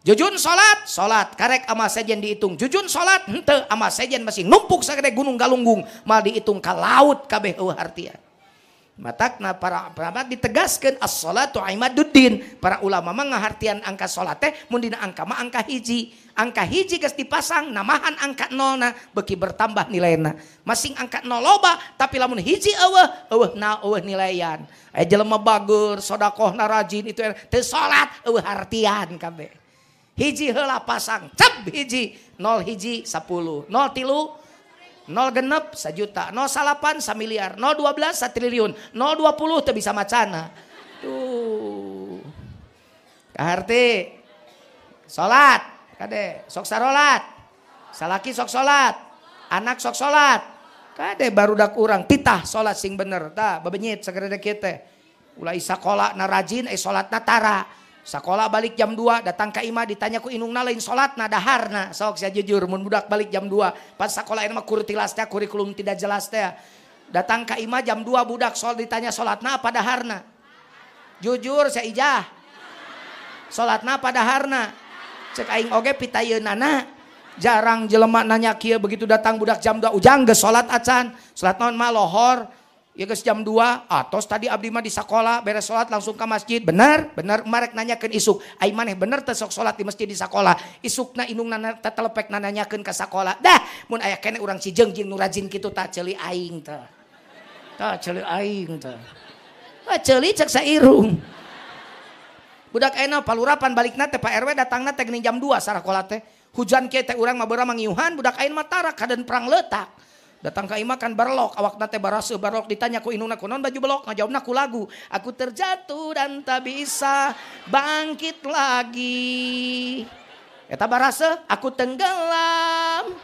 jujun salat salat. Karek ama sejen dihitung jujun salat henteu ama sejen masih numpuk sagede gunung galunggung. Mal dihitung ka laut kabeh eueuh hartia. Matakna para pejabat ditegaskan as-salatu imaduddin. para ulama mah ngahartian angka salat teh mun dina angka mah angka hiji. Angka hiji geus dipasang namahan angka nolna beki bertambah nilainya masing angka nol loba tapi lamun hiji eueuh eueuh na eueuh nilaian aya jelema bageur sodakoh rajin itu er, teh salat eueuh hartian kabeh. Hiji heula pasang cep hiji nol hiji 10 nol tilu 0 genep sejuta, 0 salapan miliar, 0 12 triliun, 0 20 tuh bisa macana. Tuh. Kaharti. Salat, kade, sok sarolat. Salaki sok salat. Anak sok salat. Kade barudak urang titah salat sing bener. Tah babenyit sagede kita. Ulah isakola na rajin eh salat na tara. sekolah balik jam 2 datang ke imah ditanya ku inungna lain salat nah daharna. Sok saya jujur mun budak balik jam 2 pas sekolah mah kurtilas teh kurikulum tidak jelas teh. Datang ke imah jam 2 budak sol ditanya salatna apa daharna? Jujur saya ijah. Salatna apa daharna? Cek aing oge pitayeunana jarang jelema nanya kieu begitu datang budak jam 2 ujang geus salat acan. Salat naon mah lohor. Ya guys jam 2 atos ah, tadi abdi mah di sekolah beres sholat langsung ke masjid. Benar benar marek nanyakan isuk. Ai maneh bener teh sok sholat di masjid di sekolah isukna indungna nana tetelepek nanyakeun ke sekolah dah mun aya kene urang cijeng jeung nu rajin kitu tah ceuli aing teh. Tah ceuli aing teh. Wah ceuli cek sairung. Budak enak palurapan balikna teh Pak RW datangna teh jam 2 sarakola teh. Hujan kieu teh urang mah beurang mangiuhan budak aing mah tarak kaden perang letak. Datang ke imah kan berlok awak nate barase barok ditanya ku inuna ku non baju belok? Ngajawabna ku lagu aku terjatuh dan tak bisa bangkit lagi. Eta barase aku tenggelam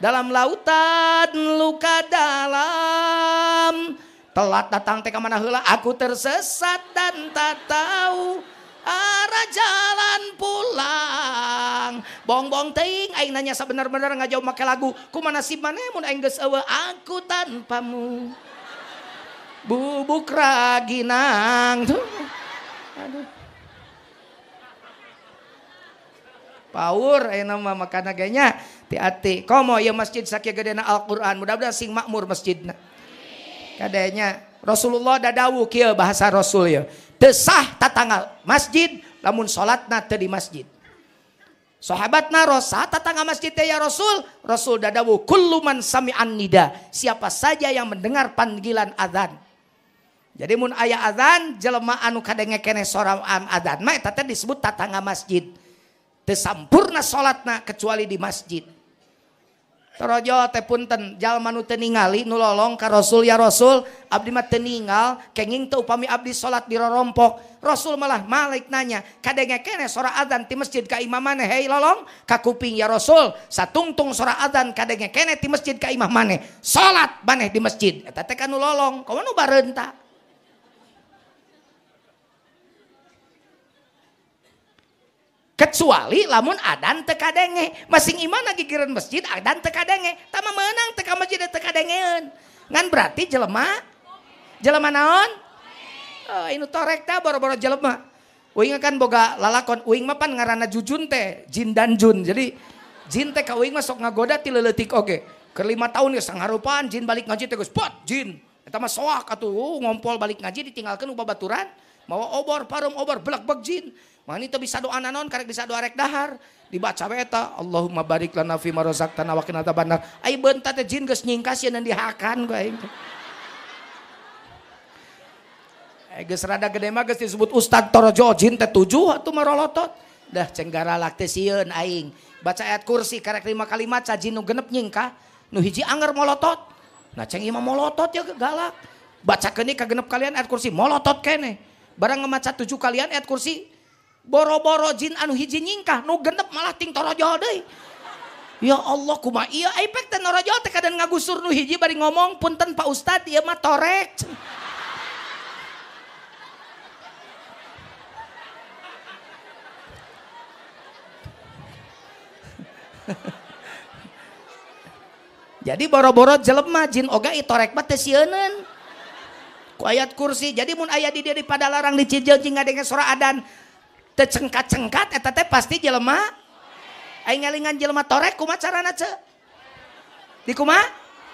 dalam lautan luka dalam. Telat datang teh mana heula aku tersesat dan tak tahu arah jalan pulang. Bongbong ting aing nanya sebenar-benar ngajauh make lagu kumana nasib mana mun aing geus eueuh? Aku tanpamu. Bubuk raginang tuh. Aduh. Power ayeuna mah makana ganya hati-hati komo ya masjid sakia gedena Al-Qur'an. Mudah-mudahan sing makmur masjidna. Kadanya Rasulullah dadawu kieu bahasa Rasul ya desah tatanggal masjid lamun salatna teu di masjid Sahabatna rosa tatangga masjid ya Rasul, Rasul dadawu kullu man sami'an nida, siapa saja yang mendengar panggilan adzan. Jadi mun aya adzan jelema anu kadenge kene sora adzan mah eta disebut tatangga masjid. Teu sampurna salatna kecuali di masjid. rojo teh punten ningali nu lolong ka Rasul. Ya Rasul abdi mah teu ningal, kenging teu upami abdi salat di rorompok. Rasul malah malik nanya kadenge kene sora adzan ti masjid ka imam maneh? Hei lolong ka kuping ya Rasul satungtung sora adzan kadenge kene ti masjid ka imam maneh? Salat maneh di masjid. Eta teh kan nulolong kawan nu bareunta kecuali lamun adan teka denge masing iman lagi kiran masjid adan teka denge tama menang teka masjid teka dengean ngan berarti jelema jelema naon? Oh, ini torek ta boro-boro jelema. Uing kan boga lalakon uing mah pan ngarana jujun teh jin dan jun. Jadi jin teh ka uing mah sok ngagoda ti leuletik oge. Ke lima tahun ya sangarupan jin balik ngaji teh geus pot jin. Eta mah soak atuh uh, ngompol balik ngaji ditinggalkan ubah baturan mawa obor parum obor belak mani manita bisa doa nanon karek bisa doa rek dahar dibaca eta Allahumma barik lana fi ma razaqtana wa qina adzabannar ai beunta teh jin geus nyingkas yeun dihakan ku aing Eh, geus rada gede mah geus disebut Ustad Torojo jin teh tujuh atuh marolotot. Dah cenggara lak teh sieun aing. Baca ayat kursi karek lima kalimat sajin nu genep nyingkah, nu hiji anger molotot. Nah ceng imam molotot ya galak. Baca kene kagenep kalian ayat kursi molotot kene. Barang ngemaca tujuh kalian ayat kursi boro-boro jin anu hiji nyingkah nu genep malah ting torojo deui Ya Allah kuma iya ipek teh norojo teh kadang ngagusur nu hiji bari ngomong punten Pak Ustad ieu mah torek Jadi boro-boro jelema jin oga itorek mah teh. ayat kursi jadi mun aya di daripada larang dicijel jeung ngadenge sora adan. Teu cengkat-cengkat eta teh pasti jelema. Aing ngalingan jelema torek kumaha carana ce? Di kumaha?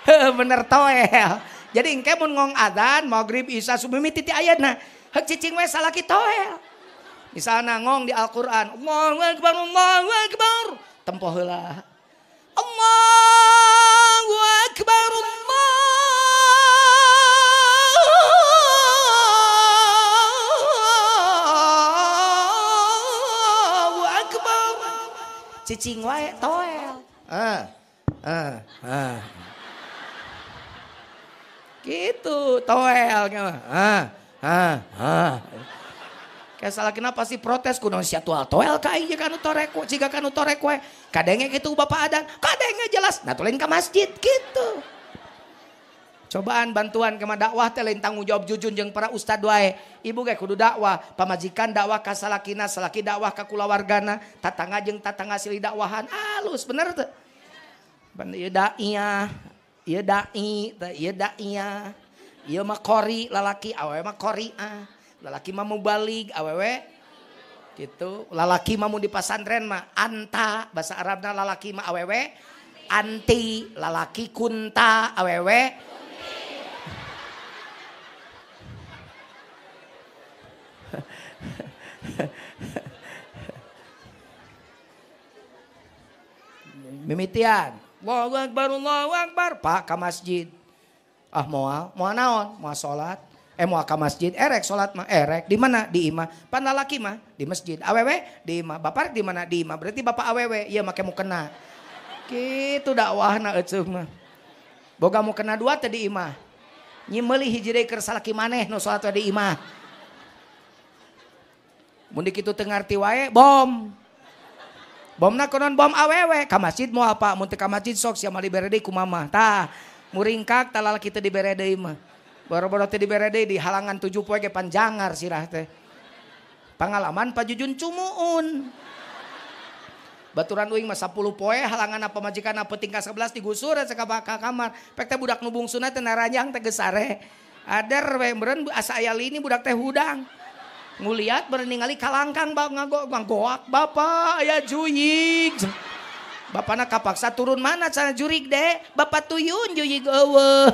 Bener toel. Jadi engke mun ngong adan maghrib isya subuh titi ayatna. Hek cicing we salaki toel. Misalnya ngong di Al-Qur'an Allahu akbar Allahu akbar. Tempo heula. Cicing wae toel. Ah. Ah, ah. Gitu, toel. Ah, ah, ah. Kayak salah kenapa sih protes kuno tual toel ka ieu kanu torek jika kanu torek we. Kadenge gitu bapak adan, kadenge jelas. Lain ke masjid gitu. Cobaan bantuan kema dakwah teh lain tanggung jawab jujun jeung para ustad wae. Ibu ge kudu dakwah, pamajikan dakwah ka salakina, salaki dakwah ka kulawargana, tatangga jeung tatangga silih dakwahan. Alus bener tuh. Ieu dai ieu dai, ieu dai. Ieu mah kori lalaki, awewe mah kori ah lalaki mah mau balik awewe gitu lalaki mah di pasantren mah anta bahasa Arabnya lalaki mah awewe anti lalaki kunta awewe mimitian Allahu Akbar Allahu Akbar Pak ke masjid ah mau mau naon mau sholat Eh mau ke masjid, erek sholat mah erek. Di mana? Di imah. Pan laki mah di masjid. Awewe di imah. Bapak di mana? Di imah. Berarti bapak awewe. Iya make mau kena. Gitu dakwah na eceuh mah. Boga mau kena dua tadi imah. Nyimeli hiji deui keur salaki maneh nu salat di imah. mundik itu tengarti wae bom. Bomna konon bom awewe ka masjid mau apa mun teu ka masjid sok sia mali bere deui kumaha tah muringkak talal kita dibere deui mah. Boro-boro teh dibere deui di halangan tujuh poe ge panjangar sirah teh. Pengalaman pajujun cumuun. Baturan uing mah 10 poe halangan apa majikan apa tingkat 11 digusur ka ka kamar. Pek teh budak nu bungsunna teh naranyang teh gesare. Ader we meureun asa aya lini budak teh hudang. Nguliat beureun ningali kalangkang ba ngago ngagoak bapak aya juyig. Bapakna kapaksa turun mana cara jurig deh. Bapak tuyun juyig eueuh.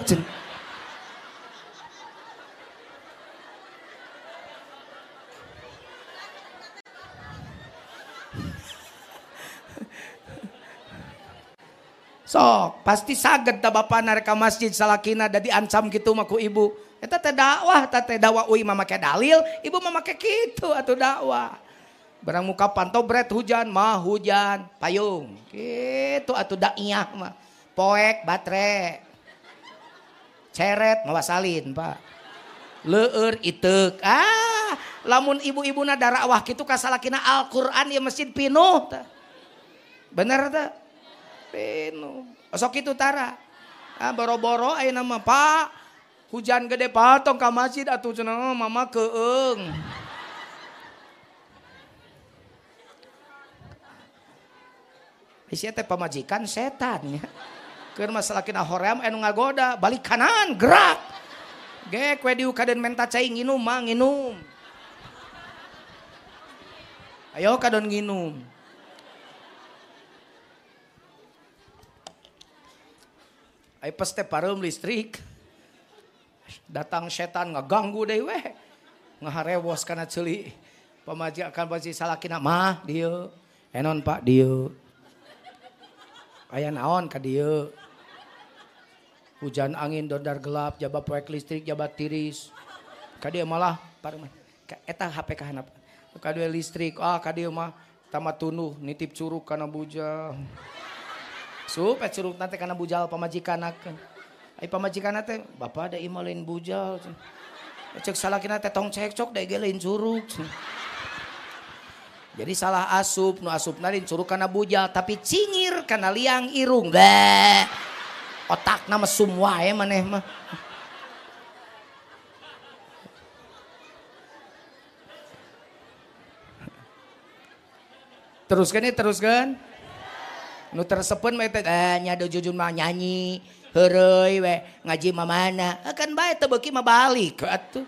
Sok, pasti saged da bapak nareka masjid salakina da diancam gitu mah ku ibu. Eta teh dakwah, eta teh dakwah uing mah make dalil, ibu mah make kitu atuh dakwah. Barang muka pantau berat hujan mah hujan, payung. Gitu atuh daiyah mah. Poek batre. Ceret mawa salin, Pak. Leur itek. Ah, lamun ibu-ibu na dakwah kitu kasalakina Al-Qur'an ya masjid pinuh. Bener tak? Peno. Sok itu tara. Ah, boro-boro ayo nama Pak. hujan gede patong ka masjid atuh cenah eh, mama keeng. Isi teh pamajikan setannya. Keur masalah kina hoream anu ngagoda, balik kanan, gerak. Gek we diukadeun menta cai nginum mah nginum. Ayo kadon nginum. Ayo pas teh pareum listrik. Datang setan ngeganggu deh weh. Ngaharewos karena celi. Pemaji akan pasti salakina mah dia. Enon pak dia. Ayah naon ka dia. Hujan angin dodar gelap, jabat proyek listrik, jabat tiris. Kadia malah parum. Eta HP kahanap. Kadia listrik, ah kadia mah tamat tunuh, nitip curug karena bujang. Sup, et suruh nanti karena bujal pamajikan akan. Ay pamajikan nanti, bapak ada imalin bujal. Cek salah kena tong cekcok deh gelain curug. Jadi salah asup, nu asup nalin curug karena bujal, tapi cingir karena liang irung. Bleh. Otak nama semua ya maneh mah. Teruskan ya, teruskan. Nu tersepen teh eh nyado jujun mah nyanyi heureuy we ngaji mah mana? Akan bae teu beuki mah balik atuh.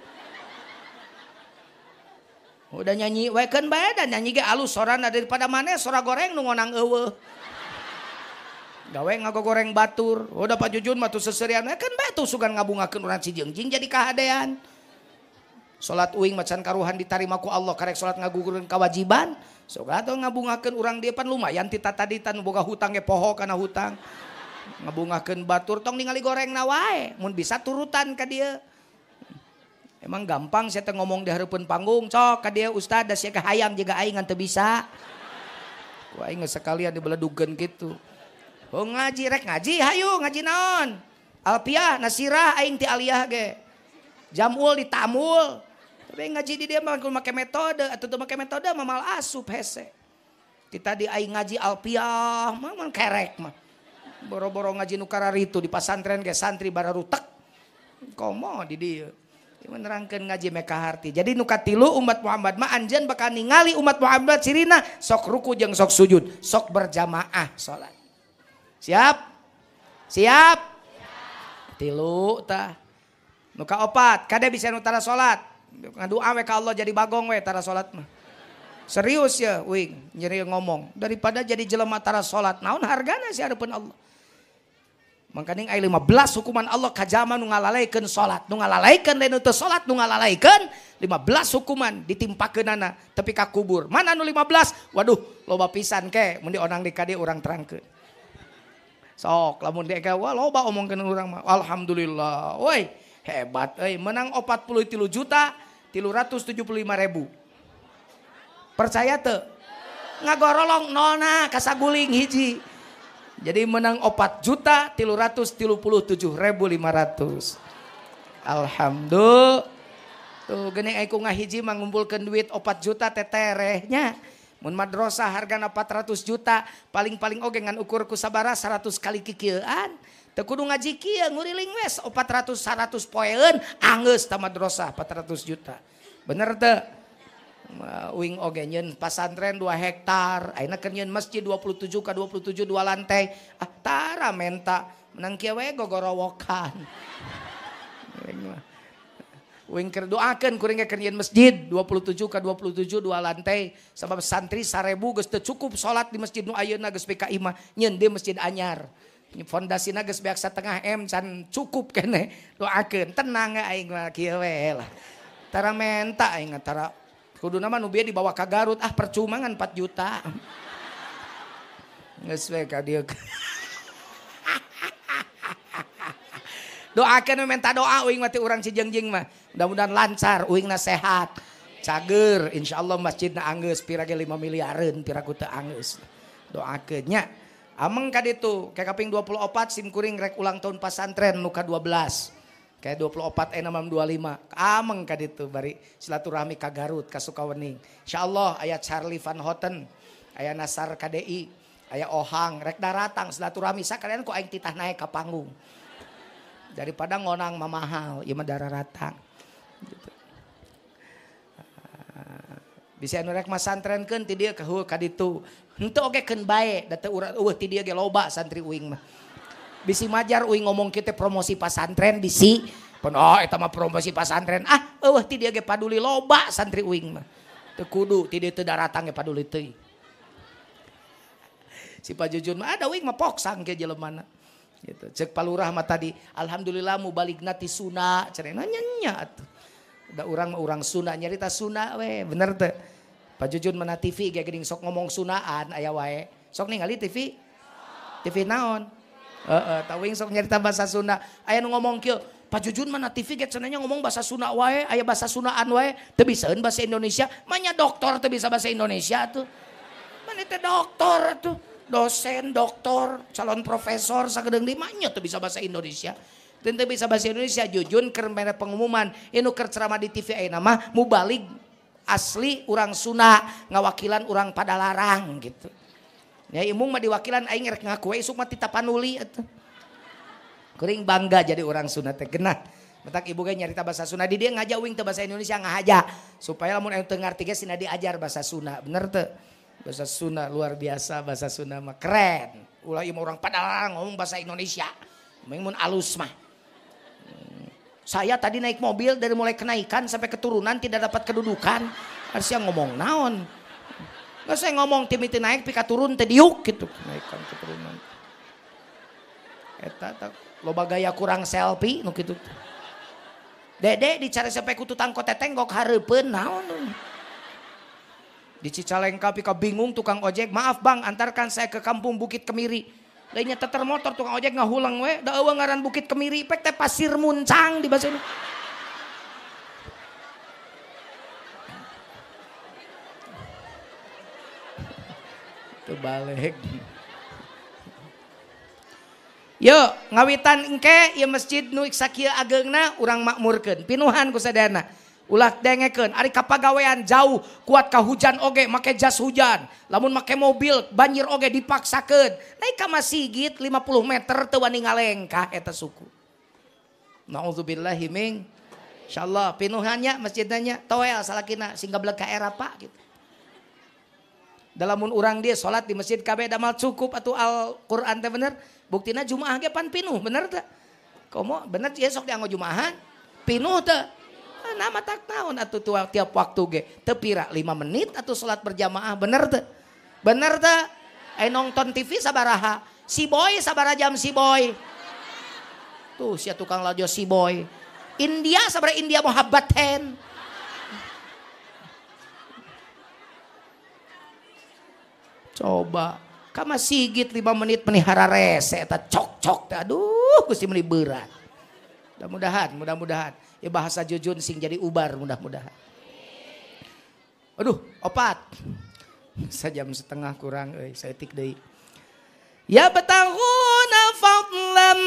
Udah nyanyi we kan bae dan nyanyi ge alus sorana daripada mana sora goreng nu ngonang eueuh. Gawe ngagogoreng batur. Udah Pak Jujun mah tuh seserian kan bae tuh sugan ngabungakeun urang si Jengjing jadi kahadean. Salat uing macan karuhan ditarima ku Allah karek salat ngagugureun kawajiban. Sok atuh ngabungakeun urang depan lumayan ti tataditan boga hutang ge poho kana hutang. ngebungaken batur tong ningali goreng nawae mun bisa turutan ka dia. Emang gampang saya ngomong di hareupeun panggung cok ka dia ustad da sia hayang juga aing teu bisa. Ku aing sekalian dibeledugeun gitu oh ngaji rek ngaji hayu ngaji naon? Alpiah nasirah aing ti aliyah ge. Jamul ditamul. Tapi ngaji di dia mah make metode atau tuh make metode mah mal asup hese. Kita di aing ngaji alpiah mah man kerek mah. Boro-boro ngaji nukara itu di pasantren ge santri bararutek. Komo di dia. menerangkan ngaji meka harti jadi nukatilu umat Muhammad mah anjen bakal ningali umat Muhammad sirina sok ruku jeng sok sujud sok berjamaah sholat Siap? Siap? Tilu tah. Nuka opat, kade bisa nutara salat. Ngadua we ka Allah jadi bagong we tara salat mah. Serius ya, wing, nyeri ngomong. Daripada jadi jelema tara salat, naon hargana sih hadapan Allah. Mangkaning ay 15 hukuman Allah kajama nu ngalalaikeun salat, nu ngalalaikeun lain teu salat, nu ngalalaikeun 15 hukuman ditimpakeunana tepi ka kubur. Mana nu 15? Waduh, loba pisan ke mun onang di kade urang terangkeun. Sok lamun dia wah loba omongkeun urang mah. Alhamdulillah. Woi, hebat euy menang 43 juta 375 ribu. Percaya tuh? Ngagorolong nona kasaguling hiji. Jadi menang 4 juta 337 ribu 500. Alhamdulillah. Tuh gini aku ngahiji mengumpulkan duit 4 juta teterehnya. Mun madrasah hargana 400 juta, paling-paling oge ngan ukur ku sabara 100 kali kikieuan. Teu ngaji kieu nguriling wes 400 100 poeun anggeus ta madrasah 400 juta. Bener teu? wing ogenyen pasantren 2 hektar. Aina kenyen masjid 27 ka 27 dua lantai. Ah tara menta menang kieu we gogorowokan. Wing keur doakeun kuring kenyen masjid 27 ke 27 dua lantai. Sabab santri 1000 geus teu cukup salat di masjid nu ayeuna geus pika imah nyeun di masjid anyar. Fondasina geus beak setengah M can cukup kene. Doakeun tenang aing mah kieu we lah. Tara menta aing tara kudu nama nu di bawah ka Garut ah percuma ngan 4 juta. Geus we ka dieu. Doakan minta doa uing mati orang cijengjing mah. Mudah-mudahan lancar, uing na sehat. Cager, insya Allah masjid na angges pira 5 miliaran, pira ku teu anggeus. Doakeunnya. Ameng kad itu, kayak kaping 24 sim kuring rek ulang tahun pasantren nuka 12. Kayak 24 enam 25. Ameng kad itu bari silaturahmi ka Garut ka Sukawening. Insyaallah aya Charlie Van Houten, aya Nasar KDI, aya Ohang rek daratang silaturahmi sakalian ku aing titah naik ka panggung daripada ngonang mamahal ieu mah darah ratang gitu. Ah, bisa anu rek masantrenkeun ti dieu ka ka ditu henteu oge keun bae da teu urang dieu ge loba santri uing mah bisi majar uing ngomong kita promosi pasantren bisi pun oh eta mah promosi pasantren ah eueuh ti dieu ge paduli loba santri uing mah teu kudu ti teu daratang ge paduli teuing si Pak Jujun mah ada uing mah poksang ke jelemana gitu. Cek palurah mah tadi, alhamdulillah mu balik nati suna, cerena nyanya tuh. Da urang mah urang suna nyarita suna we, bener tuh. Pak Jujun mana TV kayak gini sok ngomong sunaan aya wae. Sok ningali TV? TV naon? Heeh, uh, tawing sok nyarita bahasa Sunda. Aya nu ngomong kieu, Pak Jujun mana TV get cenanya ngomong bahasa Sunda wae, aya bahasa Sundaan wae, teu bisaeun bahasa Indonesia. Manya dokter teu bisa bahasa Indonesia tuh. Mana teh dokter tuh dosen, doktor, calon profesor, sagedeng dimanya tuh bisa bahasa Indonesia. Dan tuh bisa bahasa Indonesia, jujun ker pengumuman, ini ker ceramah di TV ayeuna mah mubalik asli orang Sunda ngawakilan orang pada larang gitu. Ya imung mah diwakilan aing rek ngaku isuk mah tita panuli atuh. Kuring bangga jadi orang Sunda teh genah. Betak ibu ge nyarita bahasa Sunda di dia ngajak wing teh bahasa Indonesia ngahaja supaya lamun anu teu ngarti ge sina diajar bahasa Sunda. Bener teu? Bahasa Sunda luar biasa, bahasa Sunda mah keren. Ulah ima orang pada ngomong bahasa Indonesia. Mengun alus mah. Saya tadi naik mobil dari mulai kenaikan sampai keturunan tidak dapat kedudukan. Harusnya ngomong naon. Gak saya ngomong timiti naik pika turun teh diuk gitu. Kenaikan keturunan. eta loba gaya kurang selfie nu kitu. Dede dicari sampai kutu tangko teteng gok hareupeun naon di Cicalengka pika bingung tukang ojek. Maaf bang antarkan saya ke kampung Bukit Kemiri. Lainnya teter motor tukang ojek ngahulang we da eueuh ngaran Bukit Kemiri pek teh pasir muncang di bahasa ini balik. Ngawitan engke ya masjid nu sakia agengna urang makmurkeun. Pinuhan ku sadana ulah dengekeun ari kapagawean jauh kuat ka hujan oge make jas hujan. Lamun make mobil banjir oge dipaksakeun. Naik ka masjid 50 meter teu wani ngalengkah eta suku. Naudzubillahi min insyaallah pinuhannya masjidnya toel salakina singga ka era pak gitu dalam orang dia sholat di masjid KB damal cukup atau Al-Quran teh bener. Buktinya jumaah ge pan pinuh bener teh? Komo bener ya sok dianggo jumaahan pinuh teh. Ah, nama tak tahun atau tua tiap waktu ge? Tepira lima menit atau sholat berjamaah bener teh? Bener teh? Eh nonton TV sabaraha? Si boy sabaraha jam si boy. Tuh si tukang lajo si boy. India sabaraha India muhabbaten coba. Kama sigit lima menit menihara rese eta cok cok aduh gusti meni berat. Mudah-mudahan mudah-mudahan. Ya bahasa jujun sing jadi ubar mudah-mudahan. Aduh opat. Sejam setengah kurang eh saya tik deh ya betahuna fadlam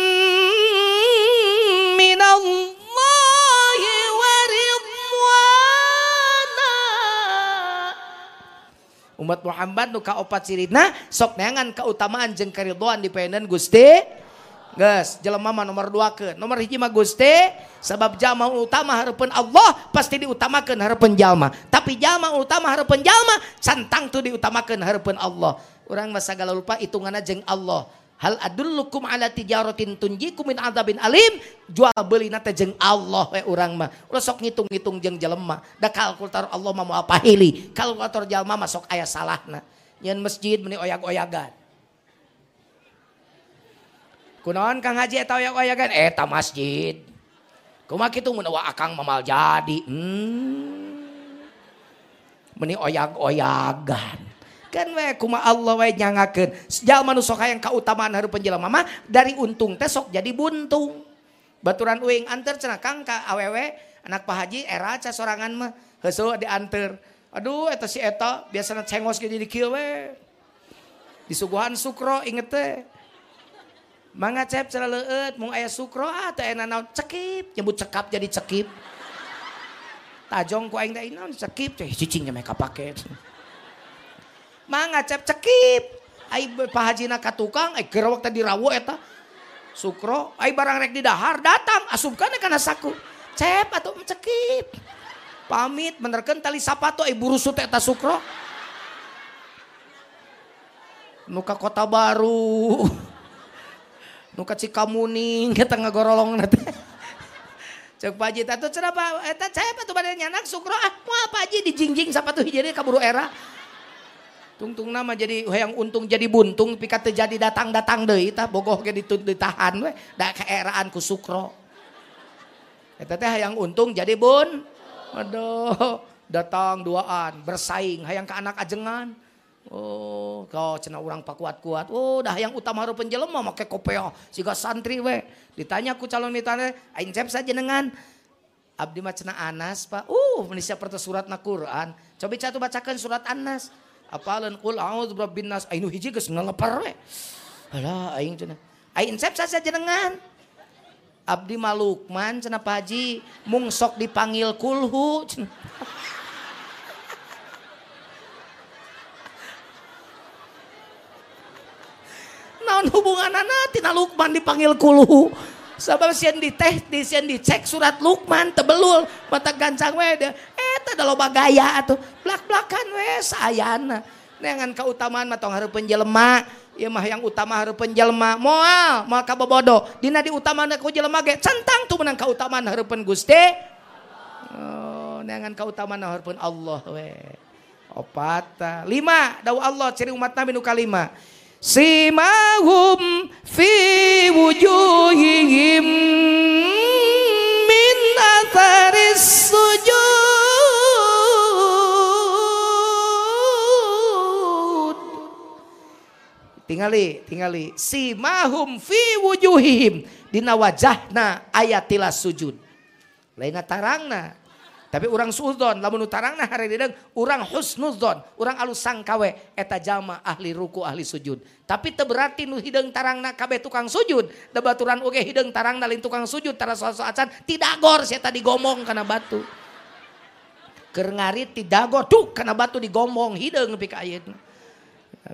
umat Muhammad nu kaopat sirina sok neangan keutamaan jeung karidoan di Gusti Guys, jelema mah nomor dua ke. Nomor hiji mah Gusti, sebab jalma utama harapan Allah pasti diutamakan harapan jalma. Tapi jalma utama harapan jalma, cantang tuh diutamakan harapan Allah. Orang masa galau lupa hitungannya jeng Allah. Hal adullukum ala tijaratin tunjikum min adabin alim. Jual beli nate jeng Allah we urang mah. Ulah sok ngitung-ngitung jeng jelema. Da kalkulator Allah mah mau apa hili. Kalkulator jalma mah sok aya salahna. Nyen masjid meni oyag-oyagan. Kunaon Kang Haji eta oyag-oyagan? Eh, eta masjid. Kumaha kitu mun akang mamal jadi. Hmm. Meni oyag-oyagan. kan we kuma Allah we nyangakeun. Jalma nu sok hayang kautamaan hareupan jelema mah dari untung teh sok jadi buntung. Baturan uing anter cenah kang ka awewe anak Pak Haji era ca sorangan mah heuseul dianter. Aduh eta si eta biasana cengos ge di kieu we. Disuguhan sukro inget teh. Mangga cep cara leut, mung aya sukro ah teh enak naon cekip, nyebut cekap jadi cekip. Tajong ku aing teh naon cekip, teh cicing make kapake. mangga cep cekip. Ai pahajina ka tukang ai keur waktu dirawo eta. Sukro ai barang rek di dahar datang. Asupkan kana saku. Cep atau cekip. Pamit benerkan tali sapato ai burusut eta sukro. Nuka kota baru. Nuka cikamuning kita ngagorolong nanti Cek Pak Haji tuh cerapa eta cep atuh bade nyanak sukro. Ah moal Pak Haji dijingjing sapatuh hijri kaburu era. Tungtung nama jadi yang untung jadi buntung pikat terjadi datang datang deh itah bogoh ke ditahan we dak keeraan ku sukro eta teh untung jadi bun aduh datang duaan bersaing hayang ke anak ajengan Oh, kau cina orang pak kuat. Oh, dah yang utama harus penjelma make kopeo. Siga santri we. Ditanya ku calon mitane, aing saja dengan Abdi mah cina Anas pak. Uh, manusia pertu surat na Quran. Coba catu bacakan surat Anas apalan qul a'udzu birabbin nas. Ainu hiji geus ngalepar we. Alah aing cenah. Aing cep saja jenengan. Abdi malukman cenah Pak Haji. Mung sok dipanggil kulhu cenah. Naon hubungan anak tina Lukman dipanggil kulhu sebab sian di teh di sian dicek surat Lukman tebelul. Mata gancang we deh eta da loba gaya atuh. Blak-blakan we sayana. neangan kautamaan mah tong hareupeun jelema ieu mah yang utama hareupeun jelema moal moal kabobodo dina diutamakeun ku jelema ge centang tuh menang kautamaan hareupeun Gusti. Oh neangan kautamaan hareupeun Allah we. Opat, lima dawuh Allah ciri umat Nabi nu kalima. simahum fi wujuhihim min atharis sujud. Tingali tingali. Simahum fi wujuhihim. Dina wajahna ayatilah sujud. Lain tarangna. tapi orang suudon lamun utarangna hari dedeng orang husnuzon orang alus sangkawe eta jama ahli ruku ahli sujud. Tapi teberarti nu hideung tarangna kabeh tukang sujud da baturan oge hideung tarangna lain tukang sujud tara soal acan tidak gor sia tadi gomong kana batu. Keur ngarit tidak gor tuh kana batu digomong hideung nepi ka ayeuna.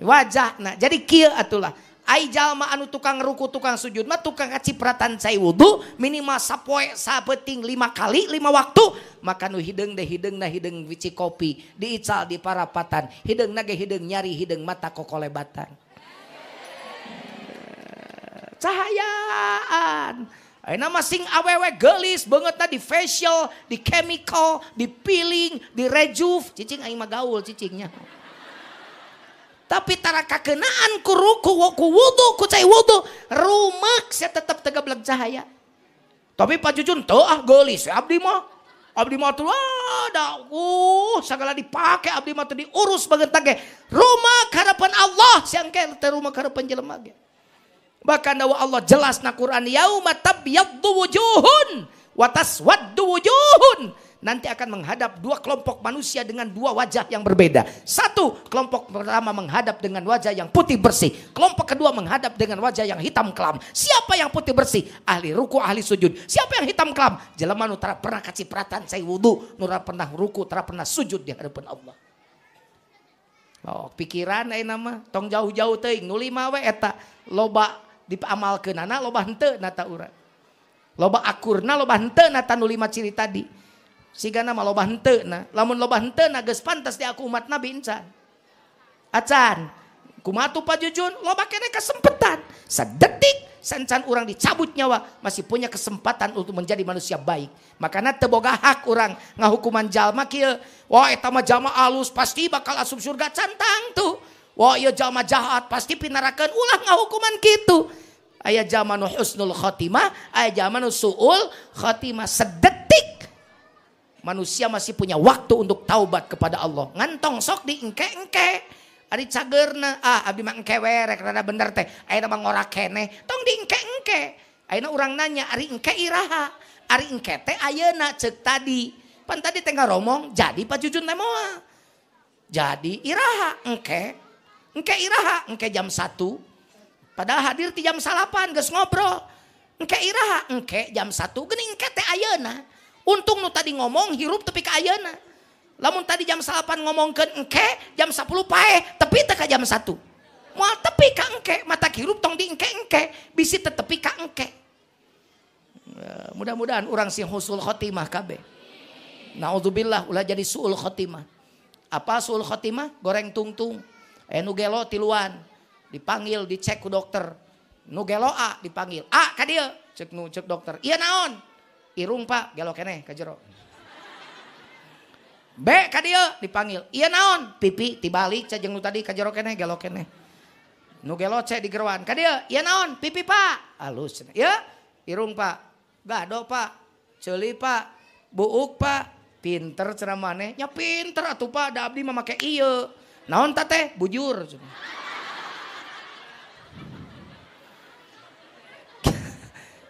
Wajah nah jadi kieu atulah. Ai jalma anu tukang ruku tukang sujud mah tukang kacipratan cai wudu minimal sapoe sabeting lima kali lima waktu maka nu hideng deh hideng na hideng wici kopi diical di parapatan hideng nage hideng nyari hideng mata kokolebatan cahayaan Aina masing awewe gelis banget di facial, di chemical, di peeling, di rejuve. Cicing aing mah gaul cicingnya. Tapi tara kakenaan ku ruku ku wudu ku cai wudu rumek saya tetap tegablag cahaya. Tapi Pak Jujun tuh ah gelis abdi mah. Abdi mah tuh ada uh segala dipakai abdi mah tuh diurus banget tage. Rumah harapan Allah siang ke teh rumah harapan jelema ge. Bahkan dawa Allah jelas na Quran yauma tabyaddu wujuhun wa taswaddu wujuhun nanti akan menghadap dua kelompok manusia dengan dua wajah yang berbeda. Satu, kelompok pertama menghadap dengan wajah yang putih bersih. Kelompok kedua menghadap dengan wajah yang hitam kelam. Siapa yang putih bersih? Ahli ruku, ahli sujud. Siapa yang hitam kelam? Jelema nu pernah kacipratan saya wudu, nu pernah ruku, tara pernah sujud di hadapan Allah. Oh, pikiran ai nama tong jauh-jauh teuing nu lima we eta loba diamalkeun anak loba henteu nata urang. Loba akurna loba henteu nata nu lima ciri tadi sigana mah loba henteu lamun loba henteu na geus pantas di aku umat nabi insan. Acan kumatu pajujun loba kene kesempatan sedetik sencan orang dicabut nyawa masih punya kesempatan untuk menjadi manusia baik. Makanya teboga hak orang ngahukuman jalma kieu. Wah eta mah jalma alus pasti bakal asup surga cantang tuh. Wah ieu jalma jahat pasti pinarakeun ulah ngahukuman kitu. Aya jalma nu husnul khotimah aya jalma suul khotimah. Sedetik manusia masih punya waktu untuk taubat kepada Allah. Ngantong sok di engke-engke. Ari cagerna, ah abdi mah engke werek rada bener teh. Ayeuna mah ngora kene, tong di engke-engke. Ayeuna urang nanya, ari engke iraha? Ari engke teh ayeuna cek tadi. Pan tadi teh romong, jadi Pak Jujun teh moal. Jadi iraha engke. Engke iraha, engke jam 1. Padahal hadir di jam salapan geus ngobrol. Engke iraha, engke jam 1 geuning engke teh ayeuna. untung nu tadi ngomong hirup tepi ayeuna. lamun tadi jam salapan ngomongkeun engke jam 10 pae eh, tepi teka jam 1 Moal tepi ka engke mata hirup tong di engke engke bisi tetepi ka engke. Mudah-mudahan orang sing husul khotimah kabeh. Naudzubillah ulah jadi suul khotimah. Apa suul khotimah? Goreng tungtung. Eh, Enu gelo tiluan. Dipanggil dicek ku dokter. Nu gelo a dipanggil. A ka dieu. Cek nu cek dokter. Iya naon? Irung pak. Gelo kene ka jero. B ka dia dipanggil. Iya naon? Pipi tibalik cajeng nu tadi ka jero kene gelo kene. Nu gelo cek di geruan ka dia iya naon? Pipi pak. Halus ya irung pak. Gado pak. Celi pak. Buuk pak. Pinter ceramane. Nya pinter atuh pak. Da abdi mah make ieu naon teh bujur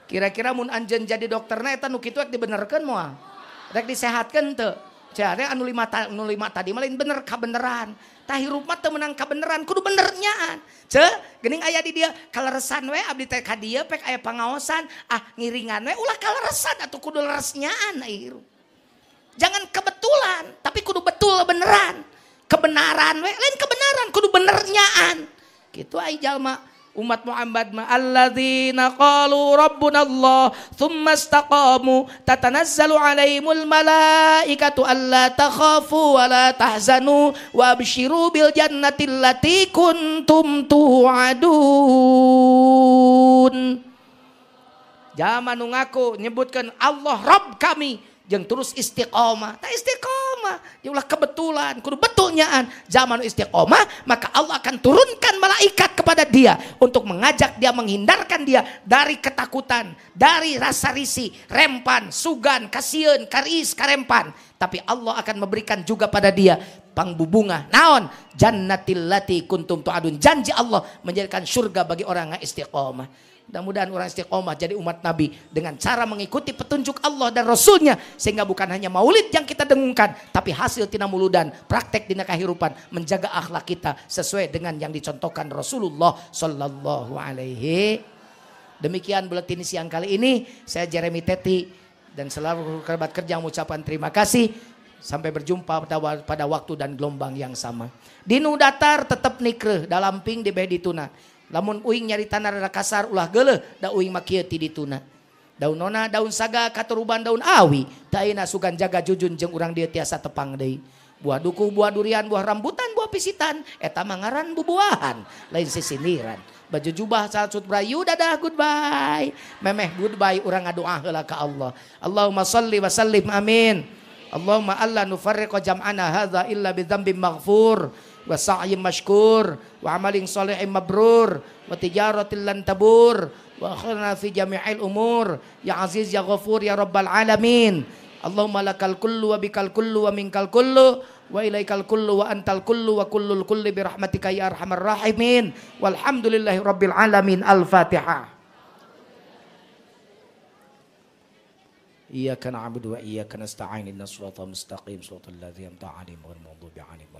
Kira-kira mun anjen jadi dokternya eta nu kitu dibenerkeun moal. Rek disehatkeun teu. Jare anu lima, ta, anu lima tadi malin bener kabeneran. Tah hirup mah teu meunang kabeneran, kudu bener nyaan. Ce, geuning aya di dia kaleresan we abdi teh ka dieu pek aya pangaosan, ah ngiringan we ulah kaleresan atuh kudu leres nyaan hirup. Jangan kebetulan, tapi kudu betul beneran. Kebenaran we, lain kebenaran kudu bener nyaan. Gitu ai jalma umat Muhammad ma alladzina qalu rabbuna Allah thumma istaqamu tatanazzalu alaihimul malaikatu alla takhafu wa la tahzanu wa abshiru bil jannati allati kuntum tu'adun. Zaman ngaku nyebutkan Allah Rabb kami yang terus istiqomah. Tak istiqomah. Ya ulah kebetulan. Kudu betulnyaan. Zaman istiqomah. Maka Allah akan turunkan malaikat kepada dia. Untuk mengajak dia menghindarkan dia. Dari ketakutan. Dari rasa risi. Rempan. Sugan. Kasian. Karis. Karempan. Tapi Allah akan memberikan juga pada dia. pangbubunga naon jannatil lati kuntum tuadun janji Allah menjadikan surga bagi orang yang istiqomah Mudah-mudahan orang istiqomah jadi umat Nabi dengan cara mengikuti petunjuk Allah dan Rasulnya. Sehingga bukan hanya maulid yang kita dengungkan. Tapi hasil tina muludan, praktek tina kehidupan. Menjaga akhlak kita sesuai dengan yang dicontohkan Rasulullah Sallallahu Alaihi Demikian buletin siang kali ini. Saya Jeremy Teti dan selalu kerabat kerja mengucapkan terima kasih. Sampai berjumpa pada, pada waktu dan gelombang yang sama. Dinu datar tetap nikre dalam ping di Behdituna. Lamun uing nyari tanah rada kasar ulah gele da uing makieu ti dituna. Daun nona daun saga katuruban daun awi taina sugan jaga jujun jeung urang dia tiasa tepang deui. Buah duku buah durian buah rambutan buah pisitan eta mangaran bubuahan lain sisiniran baju jubah salat brayu dadah goodbye. Memeh goodbye urang ngadoa heula ka Allah. Allahumma salli wa sallim amin. Allahumma alla nufarriqa jam'ana hadza illa bi dzambin maghfur وسعي مشكور وعمل صالح مبرور وتجارة لن تبور وأخرنا في جميع الأمور. يا عزيز يا غفور يا رب العالمين. اللهم لك الكل وبك الكل ومنك الكل وإليك الكل وأنت الكل وكل الكل برحمتك يا أرحم الراحمين. والحمد لله رب العالمين. الفاتحة. إياك نعبد وإياك نستعين. إن الصراط المستقيم. صراط الذي أنعمت عليهم غير المغضوب عليهم.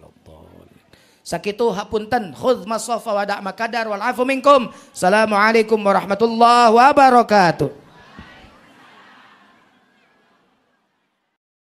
Sakitu hapunten khudz masafa wa da makadar wal afu minkum. Assalamualaikum warahmatullahi wabarakatuh.